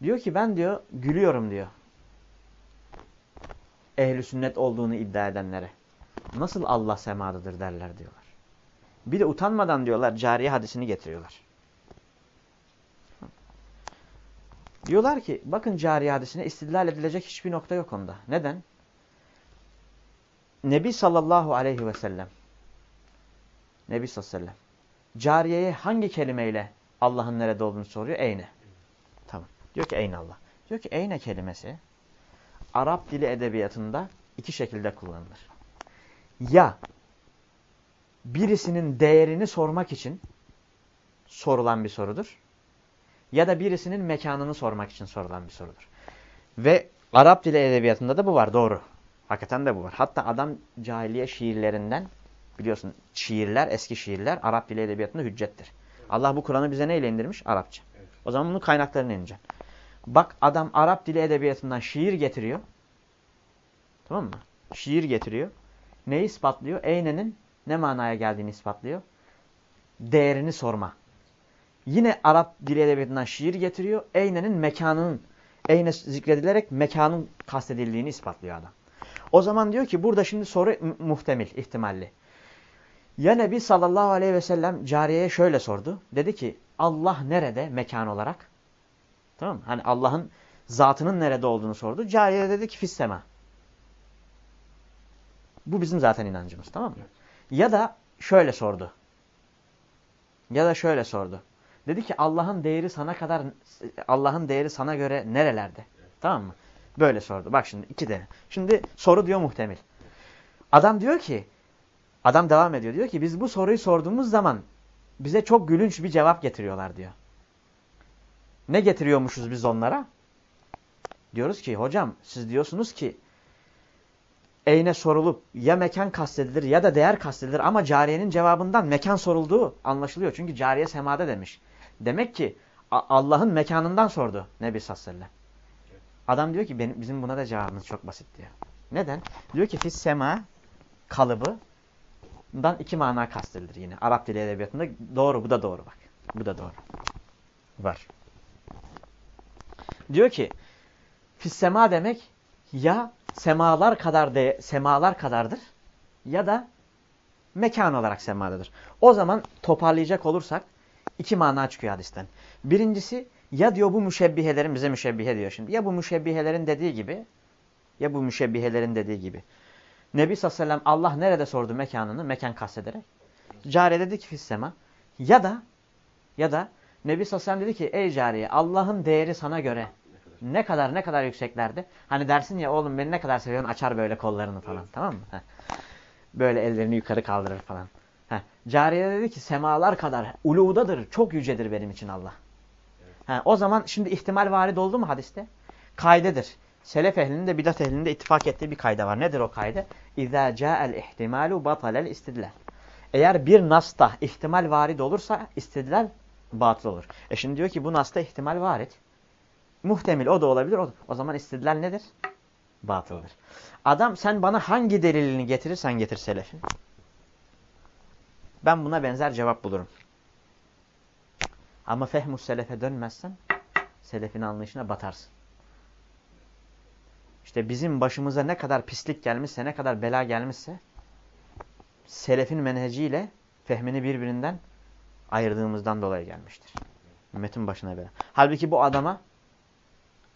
Diyor ki ben diyor gülüyorum diyor. Ehli sünnet olduğunu iddia edenlere. Nasıl Allah semadadır derler diyorlar. Bir de utanmadan diyorlar cariye hadisini getiriyorlar. Diyorlar ki bakın cariye hadisine istidlal edilecek hiçbir nokta yok onda. Neden? Nebi sallallahu aleyhi ve sellem Nebi sallallahu aleyhi ve sellem cariyeye hangi kelimeyle Allah'ın nerede olduğunu soruyor. Eyne. Tamam. Diyor ki eyne Allah. Diyor ki eyne kelimesi Arap dili edebiyatında iki şekilde kullanılır. Ya birisinin değerini sormak için sorulan bir sorudur. Ya da birisinin mekanını sormak için sorulan bir sorudur. Ve Arap dili edebiyatında da bu var doğru. Hakikaten de bu var. Hatta adam cahiliye şiirlerinden biliyorsun şiirler, eski şiirler Arap dili edebiyatında hüccettir. Allah bu Kur'an'ı bize neyle indirmiş? Arapça. O zaman bunun kaynaklarını ineceksin. Bak adam Arap dili edebiyatından şiir getiriyor. Tamam mı? Şiir getiriyor. Neyi ispatlıyor? Eyne'nin ne manaya geldiğini ispatlıyor. Değerini sorma. Yine Arap dili edebiyatından şiir getiriyor. Eyne'nin mekanının, Eyne zikredilerek mekanın kastedildiğini ispatlıyor adam. O zaman diyor ki burada şimdi soru muhtemel, ihtimalli. Ya Nebi sallallahu aleyhi ve sellem cariyeye şöyle sordu. Dedi ki Allah nerede mekan olarak? Tamam mı? Hani Allah'ın zatının nerede olduğunu sordu. Cariye dedi ki fissema. Bu bizim zaten inancımız tamam mı? Ya da şöyle sordu. Ya da şöyle sordu. Dedi ki Allah'ın değeri sana kadar Allah'ın değeri sana göre nerelerde? Tamam mı? Böyle sordu. Bak şimdi iki de. Şimdi soru diyor muhtemel. Adam diyor ki adam devam ediyor. Diyor ki biz bu soruyu sorduğumuz zaman bize çok gülünç bir cevap getiriyorlar diyor. Ne getiriyormuşuz biz onlara? Diyoruz ki hocam siz diyorsunuz ki eyne sorulup ya mekan kastedilir ya da değer kastedilir ama cariyenin cevabından mekan sorulduğu anlaşılıyor. Çünkü cariye semada demiş. Demek ki Allah'ın mekanından sordu Nebi sallallahu Adam diyor ki benim, bizim buna da cevabımız çok basit diyor. Neden? Diyor ki fis sema kalıbından iki mana kastedilir yine. Arap dili edebiyatında doğru bu da doğru bak. Bu da doğru. Var. Diyor ki fis sema demek ya semalar kadar de semalar kadardır ya da mekan olarak semadadır. O zaman toparlayacak olursak iki mana çıkıyor hadisten. Birincisi ya diyor bu müşebbihelerin bize müşebbihe diyor şimdi. Ya bu müşebbihelerin dediği gibi ya bu müşebbihelerin dediği gibi. Nebi sallallahu aleyhi ve sellem Allah nerede sordu mekanını mekan kastederek. Cariye dedi ki fissema. Ya da ya da Nebi sallallahu aleyhi ve sellem dedi ki ey cariye Allah'ın değeri sana göre ne kadar ne kadar yükseklerde. Hani dersin ya oğlum beni ne kadar seviyorsun açar böyle kollarını falan evet. tamam mı? Heh. Böyle ellerini yukarı kaldırır falan. Heh. Cariye dedi ki semalar kadar uludadır çok yücedir benim için Allah. Ha, o zaman şimdi ihtimal varid oldu mu hadiste? Kaydedir. Selef ehlinin de bidat ehlinin de ittifak ettiği bir kayda var. Nedir o kayda? İzâ câ'el ihtimalu batalel istidlal. Eğer bir nasta ihtimal varid olursa istidlal batıl olur. E şimdi diyor ki bu nasta ihtimal varid. Muhtemel o da olabilir. O, da. o zaman istidlal nedir? Batıldır. Adam sen bana hangi delilini getirirsen getir selefin. Ben buna benzer cevap bulurum. Ama fehmus selefe dönmezsen selefin anlayışına batarsın. İşte bizim başımıza ne kadar pislik gelmişse, ne kadar bela gelmişse selefin menheciyle fehmini birbirinden ayırdığımızdan dolayı gelmiştir. Ümmetin başına bela. Halbuki bu adama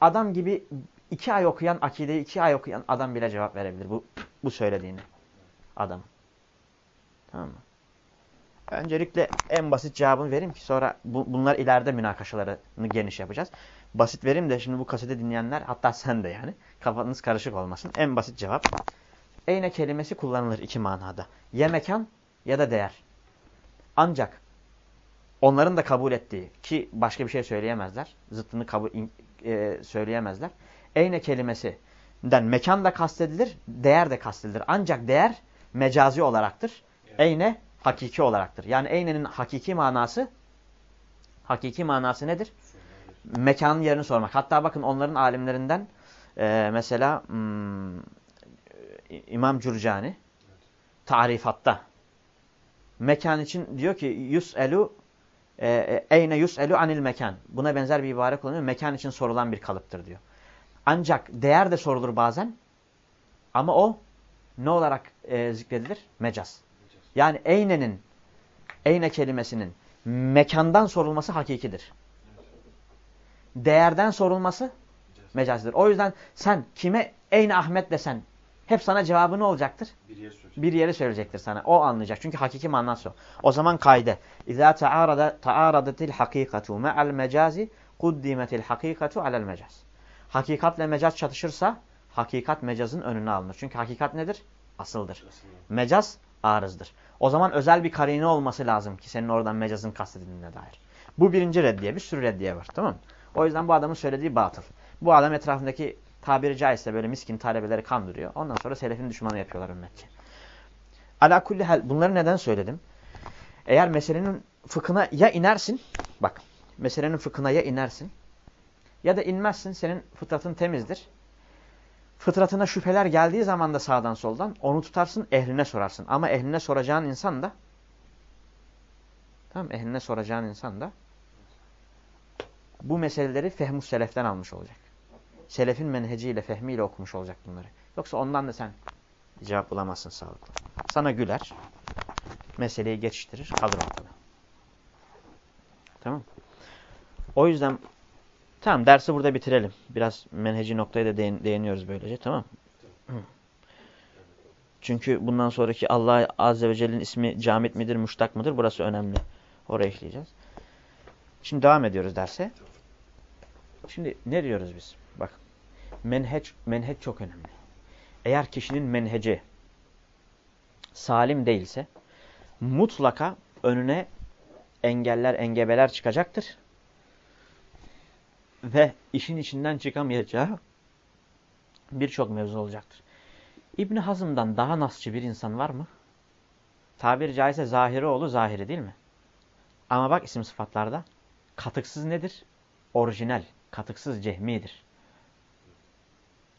adam gibi iki ay okuyan, akideyi iki ay okuyan adam bile cevap verebilir bu, bu söylediğini. Adam. Tamam mı? Öncelikle en basit cevabını vereyim ki sonra bu, bunlar ileride münakaşalarını geniş yapacağız. Basit vereyim de şimdi bu kaseti dinleyenler hatta sen de yani kafanız karışık olmasın. En basit cevap. Eyne kelimesi kullanılır iki manada. Ya mekan ya da değer. Ancak onların da kabul ettiği ki başka bir şey söyleyemezler. Zıttını kabul e, söyleyemezler. Eyne kelimesinden mekan da kastedilir, değer de kastedilir. Ancak değer mecazi olaraktır. Eyne hakiki olaraktır. Yani eynenin hakiki manası hakiki manası nedir? Mekanın yerini sormak. Hatta bakın onların alimlerinden e, mesela hmm, İmam Cürcani tarifatta mekan için diyor ki yus'elu e, e, eyne yus'elu anil mekan. Buna benzer bir ibare kullanıyor. Mekan için sorulan bir kalıptır diyor. Ancak değer de sorulur bazen. Ama o ne olarak e, zikredilir? Mecaz. Yani eynenin, eyne kelimesinin mekandan sorulması hakikidir. Değerden sorulması mecazidir. O yüzden sen kime eyne Ahmet desen Hep sana cevabı ne olacaktır? Bir yer söyleyecek. Bir yeri söyleyecektir sana. O anlayacak. Çünkü hakiki manası o. O zaman kaide. İzâ ta'arada ta'aradatil hakikatu me'al mecazi kuddimetil hakikatu alel mecaz. Hakikatle mecaz çatışırsa hakikat mecazın önüne alınır. Çünkü hakikat nedir? Asıldır. Mecaz arızdır. O zaman özel bir karine olması lazım ki senin oradan mecazın kastedildiğine dair. Bu birinci reddiye. Bir sürü reddiye var. Tamam mı? O yüzden bu adamın söylediği batıl. Bu adam etrafındaki tabiri caizse böyle miskin talebeleri kandırıyor. Ondan sonra selefin düşmanı yapıyorlar ümmetçe. Ala kulli hal bunları neden söyledim? Eğer meselenin fıkhına ya inersin, bak meselenin fıkhına ya inersin ya da inmezsin senin fıtratın temizdir. Fıtratına şüpheler geldiği zaman da sağdan soldan onu tutarsın ehline sorarsın. Ama ehline soracağın insan da tamam ehline soracağın insan da bu meseleleri fehmus seleften almış olacak. Selefin menheciyle, fehmiyle okumuş olacak bunları. Yoksa ondan da sen cevap bulamazsın sağlıklı. Sana güler, meseleyi geçiştirir, kalır ortada. Tamam O yüzden tamam dersi burada bitirelim. Biraz menheci noktaya da değin, değiniyoruz böylece tamam Çünkü bundan sonraki Allah Azze ve Celle'nin ismi camit midir, müştak mıdır? Burası önemli. Oraya işleyeceğiz. Şimdi devam ediyoruz derse. Şimdi ne diyoruz biz? Bak. Menheç, menheç çok önemli. Eğer kişinin menheci salim değilse mutlaka önüne engeller, engebeler çıkacaktır. Ve işin içinden çıkamayacağı birçok mevzu olacaktır. İbni Hazım'dan daha nasçı bir insan var mı? Tabiri caizse zahiri oğlu zahiri değil mi? Ama bak isim sıfatlarda katıksız nedir? Orijinal, katıksız cehmidir.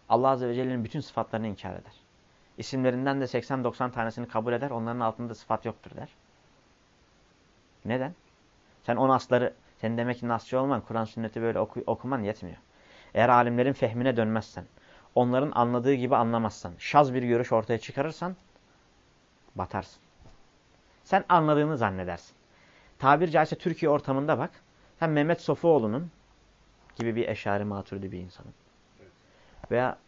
Allah Azze ve Celle'nin bütün sıfatlarını inkar eder. İsimlerinden de 80-90 tanesini kabul eder. Onların altında sıfat yoktur der. Neden? Sen o nasları, sen demek ki nasçı olman, Kur'an sünneti böyle oku, okuman yetmiyor. Eğer alimlerin fehmine dönmezsen, onların anladığı gibi anlamazsan, şaz bir görüş ortaya çıkarırsan, batarsın. Sen anladığını zannedersin. Tabir caizse Türkiye ortamında bak, sen Mehmet Sofuoğlu'nun gibi bir eşari maturidi bir insanın. Veya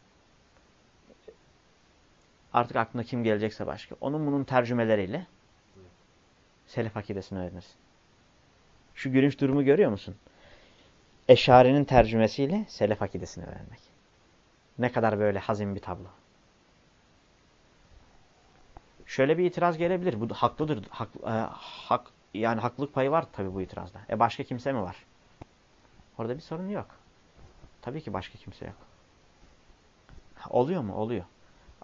artık aklına kim gelecekse başka. Onun bunun tercümeleriyle selef akidesini öğrenirsin. Şu gülünç durumu görüyor musun? Eşari'nin tercümesiyle selef akidesini öğrenmek. Ne kadar böyle hazin bir tablo. Şöyle bir itiraz gelebilir. Bu haklıdır. Hak, e, hak, yani haklılık payı var tabii bu itirazda. E başka kimse mi var? Orada bir sorun yok. Tabii ki başka kimse yok. Oluyor mu? Oluyor.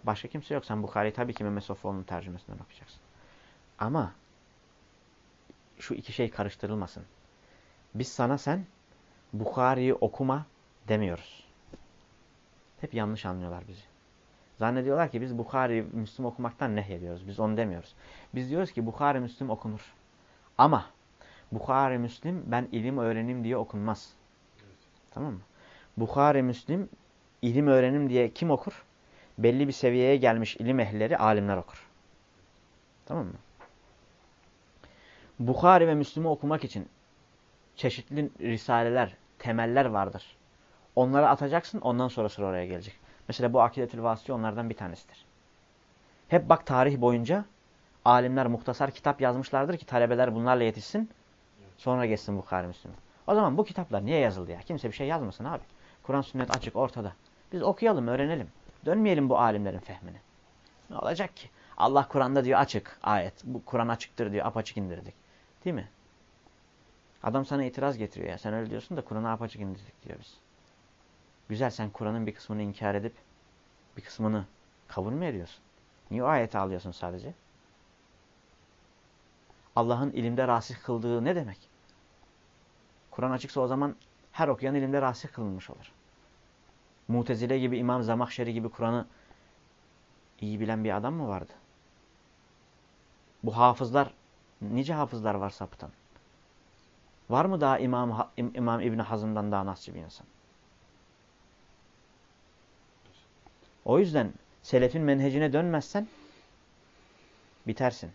Başka kimse yok. Sen Bukhari'yi tabii ki Mehmet Sofoğlu'nun tercümesinden okuyacaksın. Ama şu iki şey karıştırılmasın. Biz sana sen Bukhari'yi okuma demiyoruz. Hep yanlış anlıyorlar bizi. Zannediyorlar ki biz Bukhari, Müslüm okumaktan nehyediyoruz. Biz onu demiyoruz. Biz diyoruz ki Bukhari, Müslüm okunur. Ama Bukhari, Müslim ben ilim öğrenim diye okunmaz. Evet. Tamam mı? Bukhari, Müslim ilim öğrenim diye kim okur? Belli bir seviyeye gelmiş ilim ehlileri, alimler okur. Tamam mı? Bukhari ve Müslüm'ü okumak için çeşitli risaleler, temeller vardır. Onları atacaksın, ondan sonra sıra oraya gelecek. Mesela bu Akidetül Vasıti onlardan bir tanesidir. Hep bak tarih boyunca alimler muhtasar kitap yazmışlardır ki talebeler bunlarla yetişsin. Sonra geçsin Bukhari Müslüm. O zaman bu kitaplar niye yazıldı ya? Kimse bir şey yazmasın abi. Kur'an sünnet açık ortada. Biz okuyalım, öğrenelim. Dönmeyelim bu alimlerin fehmine. Ne olacak ki? Allah Kur'an'da diyor açık ayet. Bu Kur'an açıktır diyor, apaçık indirdik. Değil mi? Adam sana itiraz getiriyor ya. Sen öyle diyorsun da Kur'an'ı apaçık indirdik diyor biz. Güzel sen Kur'an'ın bir kısmını inkar edip bir kısmını kabul mü ediyorsun? Niye o ayeti alıyorsun sadece? Allah'ın ilimde rasih kıldığı ne demek? Kur'an açıksa o zaman her okuyan ilimde rasih kılınmış olur. Mutezile gibi, İmam Zamahşeri gibi Kur'an'ı iyi bilen bir adam mı vardı? Bu hafızlar, nice hafızlar var sapıtan? Var mı daha İmam, İmam İbni Hazım'dan daha nasıl bir insan? O yüzden selefin menhecine dönmezsen bitersin.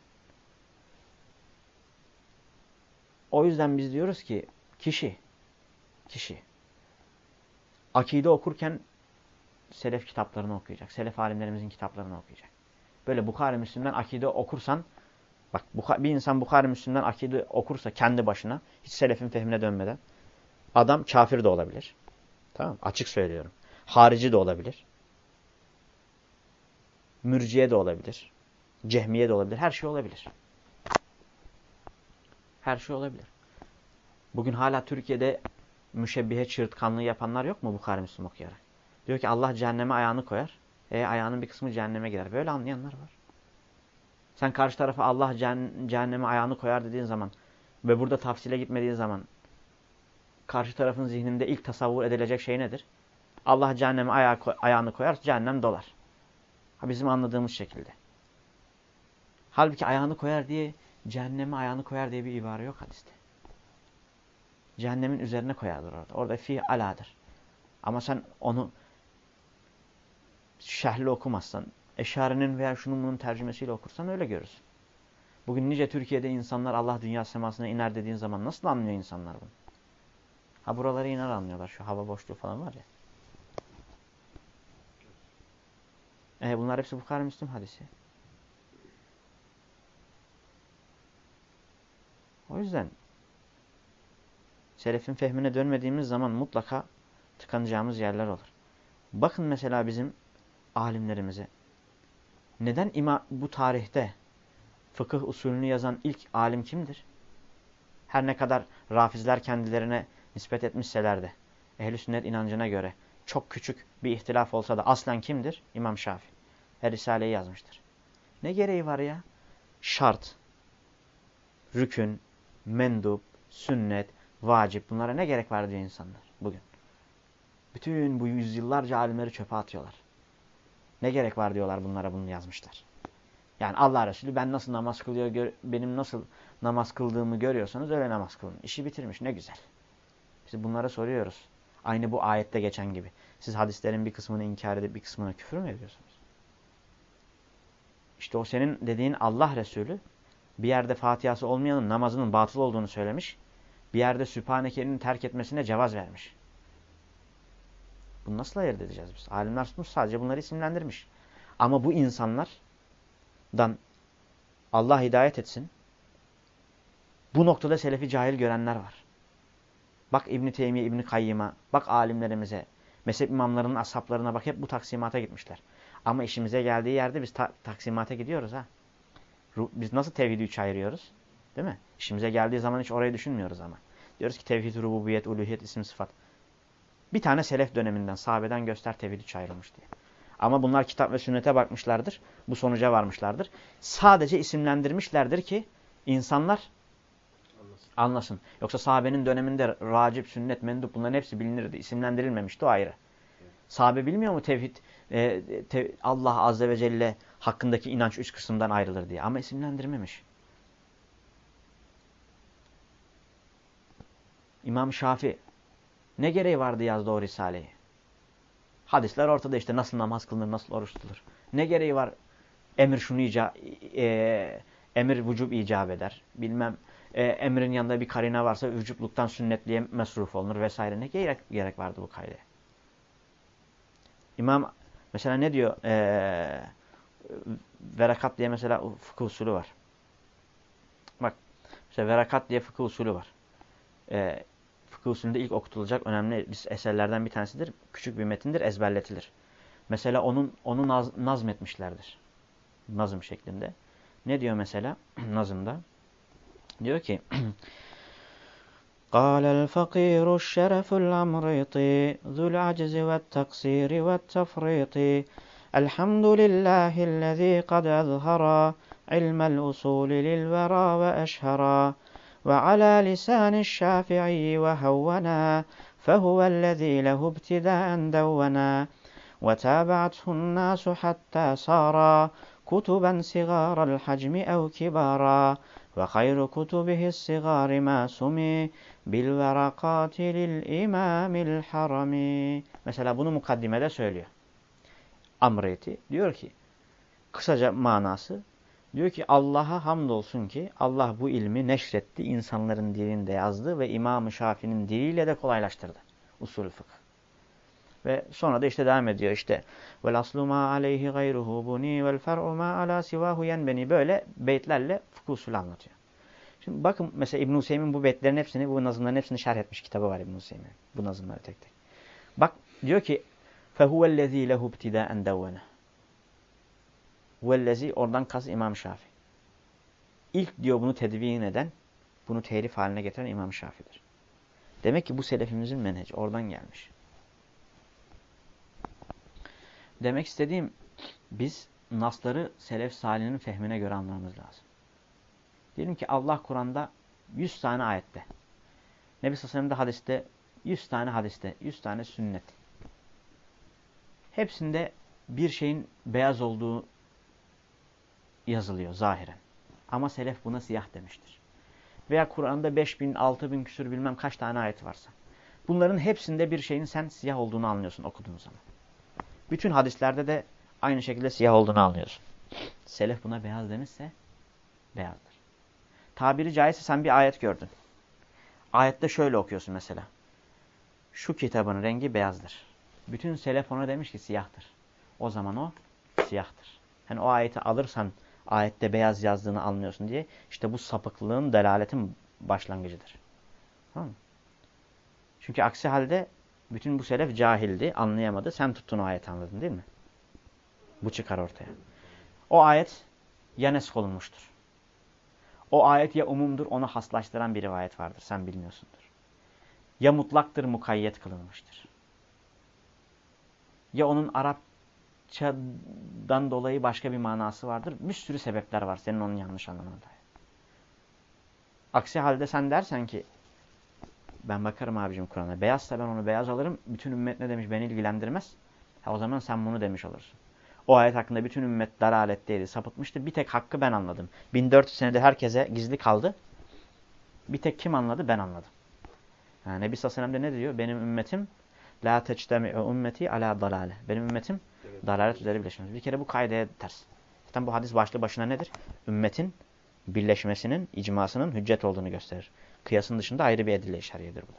O yüzden biz diyoruz ki kişi kişi akide okurken selef kitaplarını okuyacak. Selef alimlerimizin kitaplarını okuyacak. Böyle Bukhari Müslim'den akide okursan bak bir insan Bukhari Müslim'den akide okursa kendi başına hiç selefin fehmine dönmeden adam kafir de olabilir. Tamam Açık söylüyorum. Harici de olabilir. Mürciye de olabilir. Cehmiye de olabilir. Her şey olabilir. Her şey olabilir. Bugün hala Türkiye'de müşebbihe çırtkanlığı yapanlar yok mu Bukhari Müslüm okuyarak? Diyor ki Allah cehenneme ayağını koyar. E ayağının bir kısmı cehenneme gider. Böyle anlayanlar var. Sen karşı tarafa Allah cehenneme ayağını koyar dediğin zaman ve burada tafsile gitmediğin zaman karşı tarafın zihninde ilk tasavvur edilecek şey nedir? Allah cehenneme ayağı, ayağını koyar, cehennem dolar. Ha, bizim anladığımız şekilde. Halbuki ayağını koyar diye, cehenneme ayağını koyar diye bir ibare yok hadiste. Cehennemin üzerine koyardır orada. Orada fi aladır. Ama sen onu şerhli okumazsan, eşarenin veya şunun bunun tercümesiyle okursan öyle görürsün. Bugün nice Türkiye'de insanlar Allah dünya semasına iner dediğin zaman nasıl anlıyor insanlar bunu? Ha buraları iner anlıyorlar. Şu hava boşluğu falan var ya. E, bunlar hepsi Bukhari Müslim hadisi. O yüzden selefin fehmine dönmediğimiz zaman mutlaka tıkanacağımız yerler olur. Bakın mesela bizim alimlerimize. Neden ima bu tarihte fıkıh usulünü yazan ilk alim kimdir? Her ne kadar rafizler kendilerine nispet etmişseler de ehl sünnet inancına göre çok küçük bir ihtilaf olsa da aslen kimdir? İmam Şafi. Her Risale'yi yazmıştır. Ne gereği var ya? Şart, rükün, mendup, sünnet, vacip bunlara ne gerek var diyor insanlar bugün. Bütün bu yüzyıllarca alimleri çöpe atıyorlar. Ne gerek var diyorlar bunlara bunu yazmışlar. Yani Allah Resulü ben nasıl namaz kılıyor, benim nasıl namaz kıldığımı görüyorsanız öyle namaz kılın. İşi bitirmiş ne güzel. Biz bunlara soruyoruz. Aynı bu ayette geçen gibi. Siz hadislerin bir kısmını inkar edip bir kısmına küfür mü ediyorsunuz? İşte o senin dediğin Allah Resulü bir yerde Fatiha'sı olmayanın namazının batıl olduğunu söylemiş. Bir yerde Sübhaneke'nin terk etmesine cevaz vermiş. Bunu nasıl ayırt edeceğiz biz? Alimler tutmuş sadece bunları isimlendirmiş. Ama bu insanlardan Allah hidayet etsin. Bu noktada selefi cahil görenler var. Bak İbn-i Teymiye, İbn-i Kayyım'a, bak alimlerimize, mezhep imamlarının ashablarına bak hep bu taksimata gitmişler. Ama işimize geldiği yerde biz ta taksimata gidiyoruz ha. Biz nasıl tevhidi üç ayırıyoruz? Değil mi? İşimize geldiği zaman hiç orayı düşünmüyoruz ama. Diyoruz ki tevhid, rububiyet, uluhiyet, isim, sıfat. Bir tane selef döneminden, sahabeden göster tevhid ayrılmış diye. Ama bunlar kitap ve sünnete bakmışlardır. Bu sonuca varmışlardır. Sadece isimlendirmişlerdir ki insanlar Anlasın. Yoksa sahabenin döneminde racip, sünnet, mendup bunların hepsi bilinirdi. İsimlendirilmemişti o ayrı. Sahabe bilmiyor mu tevhid, e, tev Allah Azze ve Celle hakkındaki inanç üç kısımdan ayrılır diye. Ama isimlendirmemiş. İmam Şafi ne gereği vardı yazdı o Risale'yi? Hadisler ortada işte nasıl namaz kılınır, nasıl oruç tutulur. Ne gereği var emir şunu icap, e, emir vücub icap eder. Bilmem e, emrin yanında bir karine varsa vücupluktan sünnetliye mesruf olunur vesaire. Ne gerek, gerek vardı bu kayde? İmam mesela ne diyor? E, verakat diye mesela fıkıh usulü var. Bak mesela verakat diye fıkıh usulü var. E, fıkıh usulünde ilk okutulacak önemli eserlerden bir tanesidir. Küçük bir metindir, ezberletilir. Mesela onun onu naz, nazmetmişlerdir. Nazım şeklinde. Ne diyor mesela nazımda? Diyor ki قال الفقير الشرف الأمريطي ذو العجز والتقصير والتفريط الحمد لله الذي قد أظهر علم الأصول للورى وأشهرا وعلى لسان الشافعي وهونا فهو الذي له ابتداء دونا. وتابعته الناس حتى صار كتبا صغار الحجم أو كبارا. وخير كتبه الصغار ما سمي بالورقات للإمام الحرمي مثلا bunu mukaddimede söylüyor. أمريتي diyor ki kısaca manası diyor ki Allah'a hamdolsun ki Allah bu ilmi neşretti, insanların dilinde yazdı ve İmam-ı Şafii'nin diliyle de kolaylaştırdı usul fıkıh. Ve sonra da işte devam ediyor işte. Vel aslu ma aleyhi gayruhu buni vel fer'u ma ala sivahu yenbeni. Böyle beytlerle fıkıh usulü anlatıyor. Şimdi bakın mesela İbn Hüseyin bu beytlerin hepsini, bu nazımların hepsini şerh etmiş kitabı var İbn Hüseyin. Bu nazımları tek tek. Bak diyor ki فَهُوَ lehu ibtidaen دَوَّنَ Huvellezi oradan kas İmam Şafi. İlk diyor bunu tedvin eden, bunu terif haline getiren İmam Şafi'dir. Demek ki bu selefimizin menheci oradan gelmiş. Demek istediğim biz nasları selef salinin fehmine göre anlamamız lazım. Diyelim ki Allah Kur'an'da 100 tane ayette. Nebi Sallallahu hadiste 100 tane hadiste, 100 tane sünnet. Hepsinde bir şeyin beyaz olduğu yazılıyor zahiren. Ama selef buna siyah demiştir. Veya Kur'an'da 5000, 6000 küsür bilmem kaç tane ayet varsa. Bunların hepsinde bir şeyin sen siyah olduğunu anlıyorsun okuduğun zaman. Bütün hadislerde de aynı şekilde siyah olduğunu anlıyorsun. Selef buna beyaz demişse beyazdır. Tabiri caizse sen bir ayet gördün. Ayette şöyle okuyorsun mesela. Şu kitabın rengi beyazdır. Bütün selef ona demiş ki siyahtır. O zaman o siyahtır. Hani o ayeti alırsan ayette beyaz yazdığını anlıyorsun diye işte bu sapıklığın delaletin başlangıcıdır. Tamam mı? Çünkü aksi halde bütün bu selef cahildi, anlayamadı. Sen tuttun o ayeti anladın değil mi? Bu çıkar ortaya. O ayet ya nesk olunmuştur. O ayet ya umumdur, onu haslaştıran bir rivayet vardır. Sen bilmiyorsundur. Ya mutlaktır, mukayyet kılınmıştır. Ya onun Arapçadan dolayı başka bir manası vardır. Bir sürü sebepler var senin onu yanlış anlamana dair. Aksi halde sen dersen ki ben bakarım abicim Kur'an'a. Beyazsa ben onu beyaz alırım. Bütün ümmet ne demiş beni ilgilendirmez. Ha, o zaman sen bunu demiş olursun. O ayet hakkında bütün ümmet daraletteydi, sapıtmıştı. Bir tek hakkı ben anladım. 1400 senede herkese gizli kaldı. Bir tek kim anladı? Ben anladım. Yani Nebi Sallallahu de ne diyor? Benim ümmetim la teçtemi'u ümmeti ala dalale. Benim ümmetim evet. dalalet üzere birleşmez. Bir kere bu kaideye ters. Zaten bu hadis başlı başına nedir? Ümmetin birleşmesinin, icmasının hüccet olduğunu gösterir. Kıyasın dışında ayrı bir edille şer'iyedir bu da.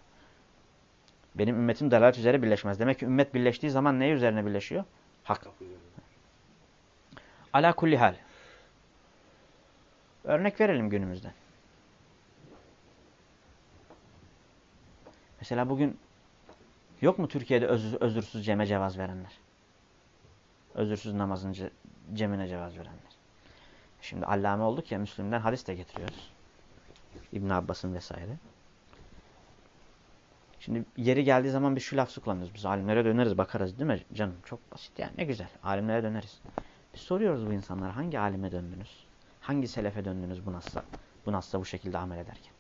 Benim ümmetim dalalet üzere birleşmez. Demek ki ümmet birleştiği zaman ne üzerine birleşiyor? Hak. Ala kulli hal. Örnek verelim günümüzden. Mesela bugün yok mu Türkiye'de öz, özürsüz ceme cevaz verenler? Özürsüz namazın cemine cevaz verenler. Şimdi allame olduk ya Müslüm'den hadis de getiriyoruz. İbn Abbas'ın vesaire. Şimdi yeri geldiği zaman bir şu lafı kullanıyoruz. Biz alimlere döneriz bakarız değil mi canım? Çok basit yani ne güzel. Alimlere döneriz. Biz soruyoruz bu insanlara hangi alime döndünüz? Hangi selefe döndünüz bu nasla, bu nasla bu şekilde amel ederken?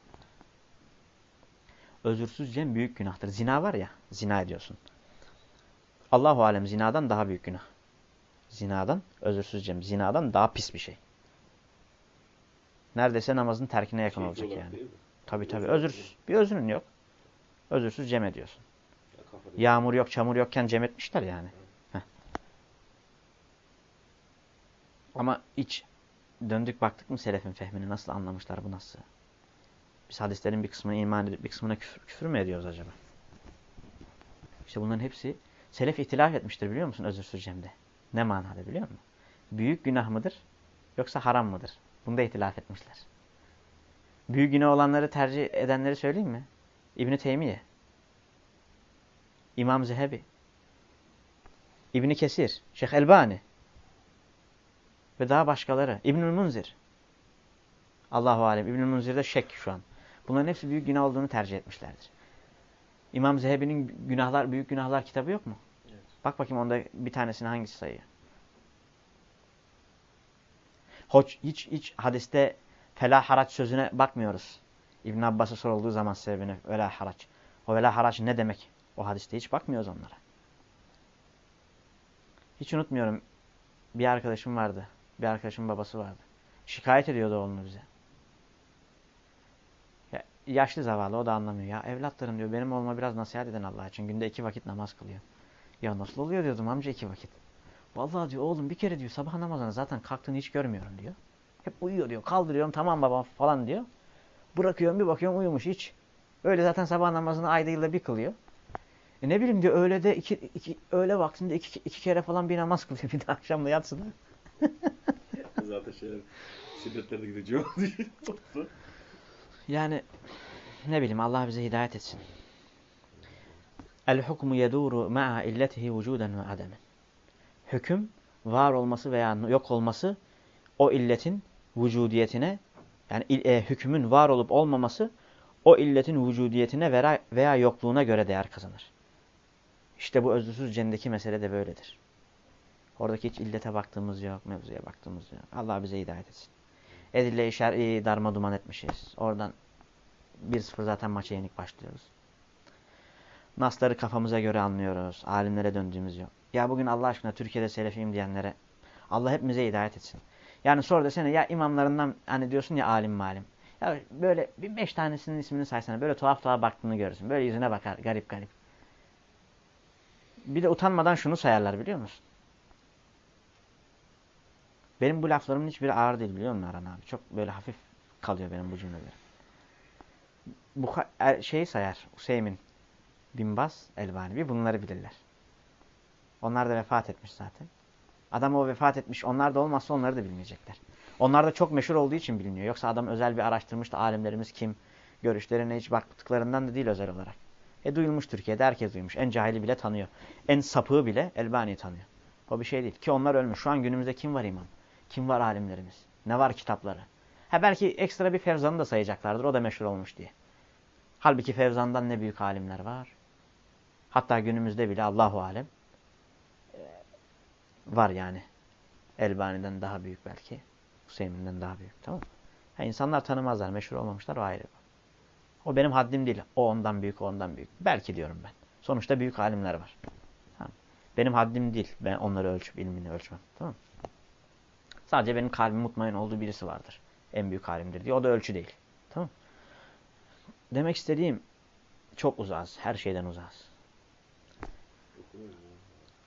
Özürsüz cem büyük günahtır. Zina var ya, zina ediyorsun. Allahu alem zinadan daha büyük günah. Zinadan, özürsüz cem, zinadan daha pis bir şey. Neredeyse namazın terkine yakın şey olacak yani. Tabi tabi özürsüz. Bir özrün yok. Özürsüz cem ediyorsun. Yağmur yok, çamur yokken cem etmişler yani. Ama iç döndük baktık mı selefin fehmini nasıl anlamışlar bu nasıl? Biz hadislerin bir kısmına iman edip bir kısmına küfür, küfür mü ediyoruz acaba? İşte bunların hepsi selef ihtilaf etmiştir biliyor musun özürsüz cemde? Ne manada biliyor musun? Büyük günah mıdır yoksa haram mıdır? Bunda ihtilaf etmişler. Büyük günah olanları tercih edenleri söyleyeyim mi? İbni Teymiye, İmam Zehebi, İbni Kesir, Şeyh Elbani, ve daha başkaları. İbnül Munzir. Allahu alem. İbnül Munzir'de şek şu an. Bunların hepsi büyük günah olduğunu tercih etmişlerdir. İmam Zehebi'nin günahlar, büyük günahlar kitabı yok mu? Bak bakayım onda bir tanesini hangisi sayıyor? Hoç, hiç, hiç hadiste fela haraç sözüne bakmıyoruz. İbn Abbas'a sorulduğu zaman sebebine vela haraç. O vela haraç ne demek? O hadiste hiç bakmıyoruz onlara. Hiç unutmuyorum. Bir arkadaşım vardı. Bir arkadaşımın babası vardı. Şikayet ediyordu oğlunu bize. Ya, yaşlı zavallı o da anlamıyor. Ya evlatlarım diyor benim oğluma biraz nasihat edin Allah için. Günde iki vakit namaz kılıyor. Ya nasıl oluyor diyordum amca iki vakit. Vallahi diyor oğlum bir kere diyor sabah namazına zaten kalktığını hiç görmüyorum diyor. Hep uyuyor diyor. Kaldırıyorum tamam baba falan diyor. Bırakıyorum bir bakıyorum uyumuş hiç. Öyle zaten sabah namazını ayda yılda bir kılıyor. E ne bileyim diyor öğle de iki, iki, öğle vaktinde iki, iki kere falan bir namaz kılıyor. Bir de akşamda yatsın. Zaten şeyler sünnetlerde gideceğim. Yani ne bileyim Allah bize hidayet etsin. El hukmu yeduru ma'a illetihi vücuden ve ademen. Hüküm var olması veya yok olması o illetin vücudiyetine yani e, hükmün var olup olmaması o illetin vücudiyetine veya, veya yokluğuna göre değer kazanır. İşte bu özlüsüz cennedeki mesele de böyledir. Oradaki hiç illete baktığımız yok, mevzuya baktığımız yok. Allah bize hidayet etsin. Edille-i darma duman etmişiz. Oradan 1-0 zaten maça yenik başlıyoruz. Nasları kafamıza göre anlıyoruz. Alimlere döndüğümüz yok. Ya bugün Allah aşkına Türkiye'de selefiyim diyenlere Allah hepimize hidayet etsin. Yani sor desene ya imamlarından hani diyorsun ya alim malim. Ya böyle bir beş tanesinin ismini saysana. Böyle tuhaf tuhaf baktığını görürsün. Böyle yüzüne bakar garip garip. Bir de utanmadan şunu sayarlar biliyor musun? Benim bu laflarımın hiçbiri ağır değil biliyor musun Aran abi? Çok böyle hafif kalıyor benim bu cümleler. Bu şey sayar Hüseyin bin Bas, Elbani bir bunları bilirler. Onlar da vefat etmiş zaten. Adam o vefat etmiş. Onlar da olmazsa onları da bilmeyecekler. Onlar da çok meşhur olduğu için biliniyor. Yoksa adam özel bir araştırmış da alimlerimiz kim, görüşlerine hiç baktıklarından da değil özel olarak. E duyulmuş Türkiye'de herkes duymuş. En cahili bile tanıyor. En sapığı bile Elbani'yi tanıyor. O bir şey değil. Ki onlar ölmüş. Şu an günümüzde kim var imam? Kim var alimlerimiz? Ne var kitapları? Ha belki ekstra bir Fevzan'ı da sayacaklardır. O da meşhur olmuş diye. Halbuki Fevzan'dan ne büyük alimler var. Hatta günümüzde bile Allahu Alem var yani. Elbani'den daha büyük belki. Hüseyin'den daha büyük. Tamam mı? Ha, insanlar tanımazlar. Meşhur olmamışlar. O ayrı. O benim haddim değil. O ondan büyük, o ondan büyük. Belki diyorum ben. Sonuçta büyük alimler var. Tamam. Benim haddim değil. Ben onları ölçüp ilmini ölçmem. Tamam Sadece benim kalbim mutmain olduğu birisi vardır. En büyük alimdir diye. O da ölçü değil. Tamam Demek istediğim çok uzağız. Her şeyden uzağız.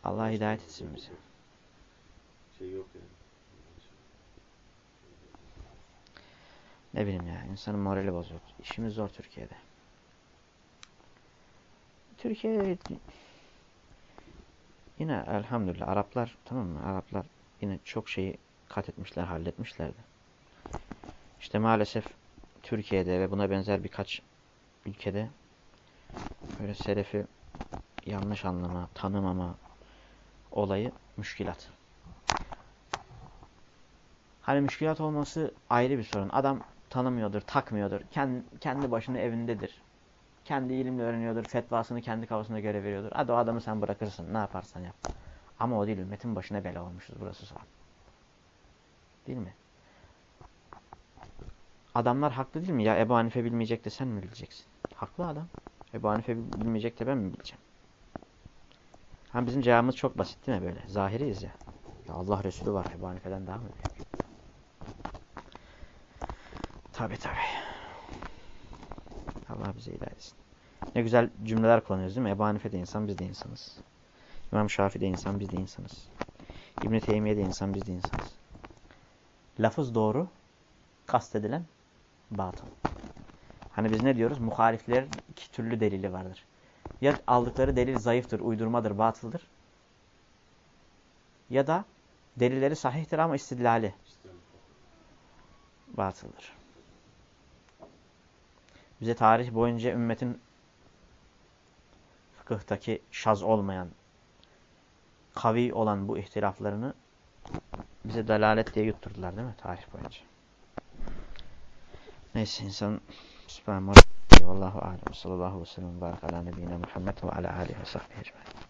Allah hidayet etsin bizi. Şey yok yani. Ne bileyim ya insanın morali bozuyor. İşimiz zor Türkiye'de. Türkiye'de yine elhamdülillah Araplar tamam mı? Araplar yine çok şeyi kat etmişler, halletmişlerdi. İşte maalesef Türkiye'de ve buna benzer birkaç ülkede böyle selefi yanlış anlama, tanımama olayı müşkilat. Hani müşkilat olması ayrı bir sorun. Adam tanımıyordur, takmıyordur. Kendi, kendi başına evindedir. Kendi ilimle öğreniyordur. Fetvasını kendi kafasına göre veriyordur. Hadi o adamı sen bırakırsın. Ne yaparsan yap. Ama o değil. Ümmetin başına bela olmuşuz. Burası sorun. Değil mi? Adamlar haklı değil mi? Ya Ebu Hanife bilmeyecek de sen mi bileceksin? Haklı adam. Ebu Hanife bilmeyecek de ben mi bileceğim? Ha bizim cevabımız çok basit değil mi böyle? Zahiriyiz ya. ya Allah Resulü var. Ebu Hanife'den daha mı büyük? Tabi tabi. Allah bize etsin. Ne güzel cümleler kullanıyoruz değil mi? Ebu Hanife de insan, biz de insanız. İmam Şafii de insan, biz de insanız. İbn-i Teymiye de insan, biz de insanız. Lafız doğru, kastedilen batıl. Hani biz ne diyoruz? Muhaliflerin iki türlü delili vardır. Ya aldıkları delil zayıftır, uydurmadır, batıldır. Ya da delilleri sahihtir ama istidlali batıldır. Bize tarih boyunca ümmetin fıkıhtaki şaz olmayan, kavi olan bu ihtilaflarını bize dalalet diye yutturdular değil mi tarih boyunca? Neyse insan Subhanallah. Vallahu alem. Sallallahu aleyhi ve sellem. Barak ala nebine Muhammed ve ala alihi ve sahbihi ecmaîn.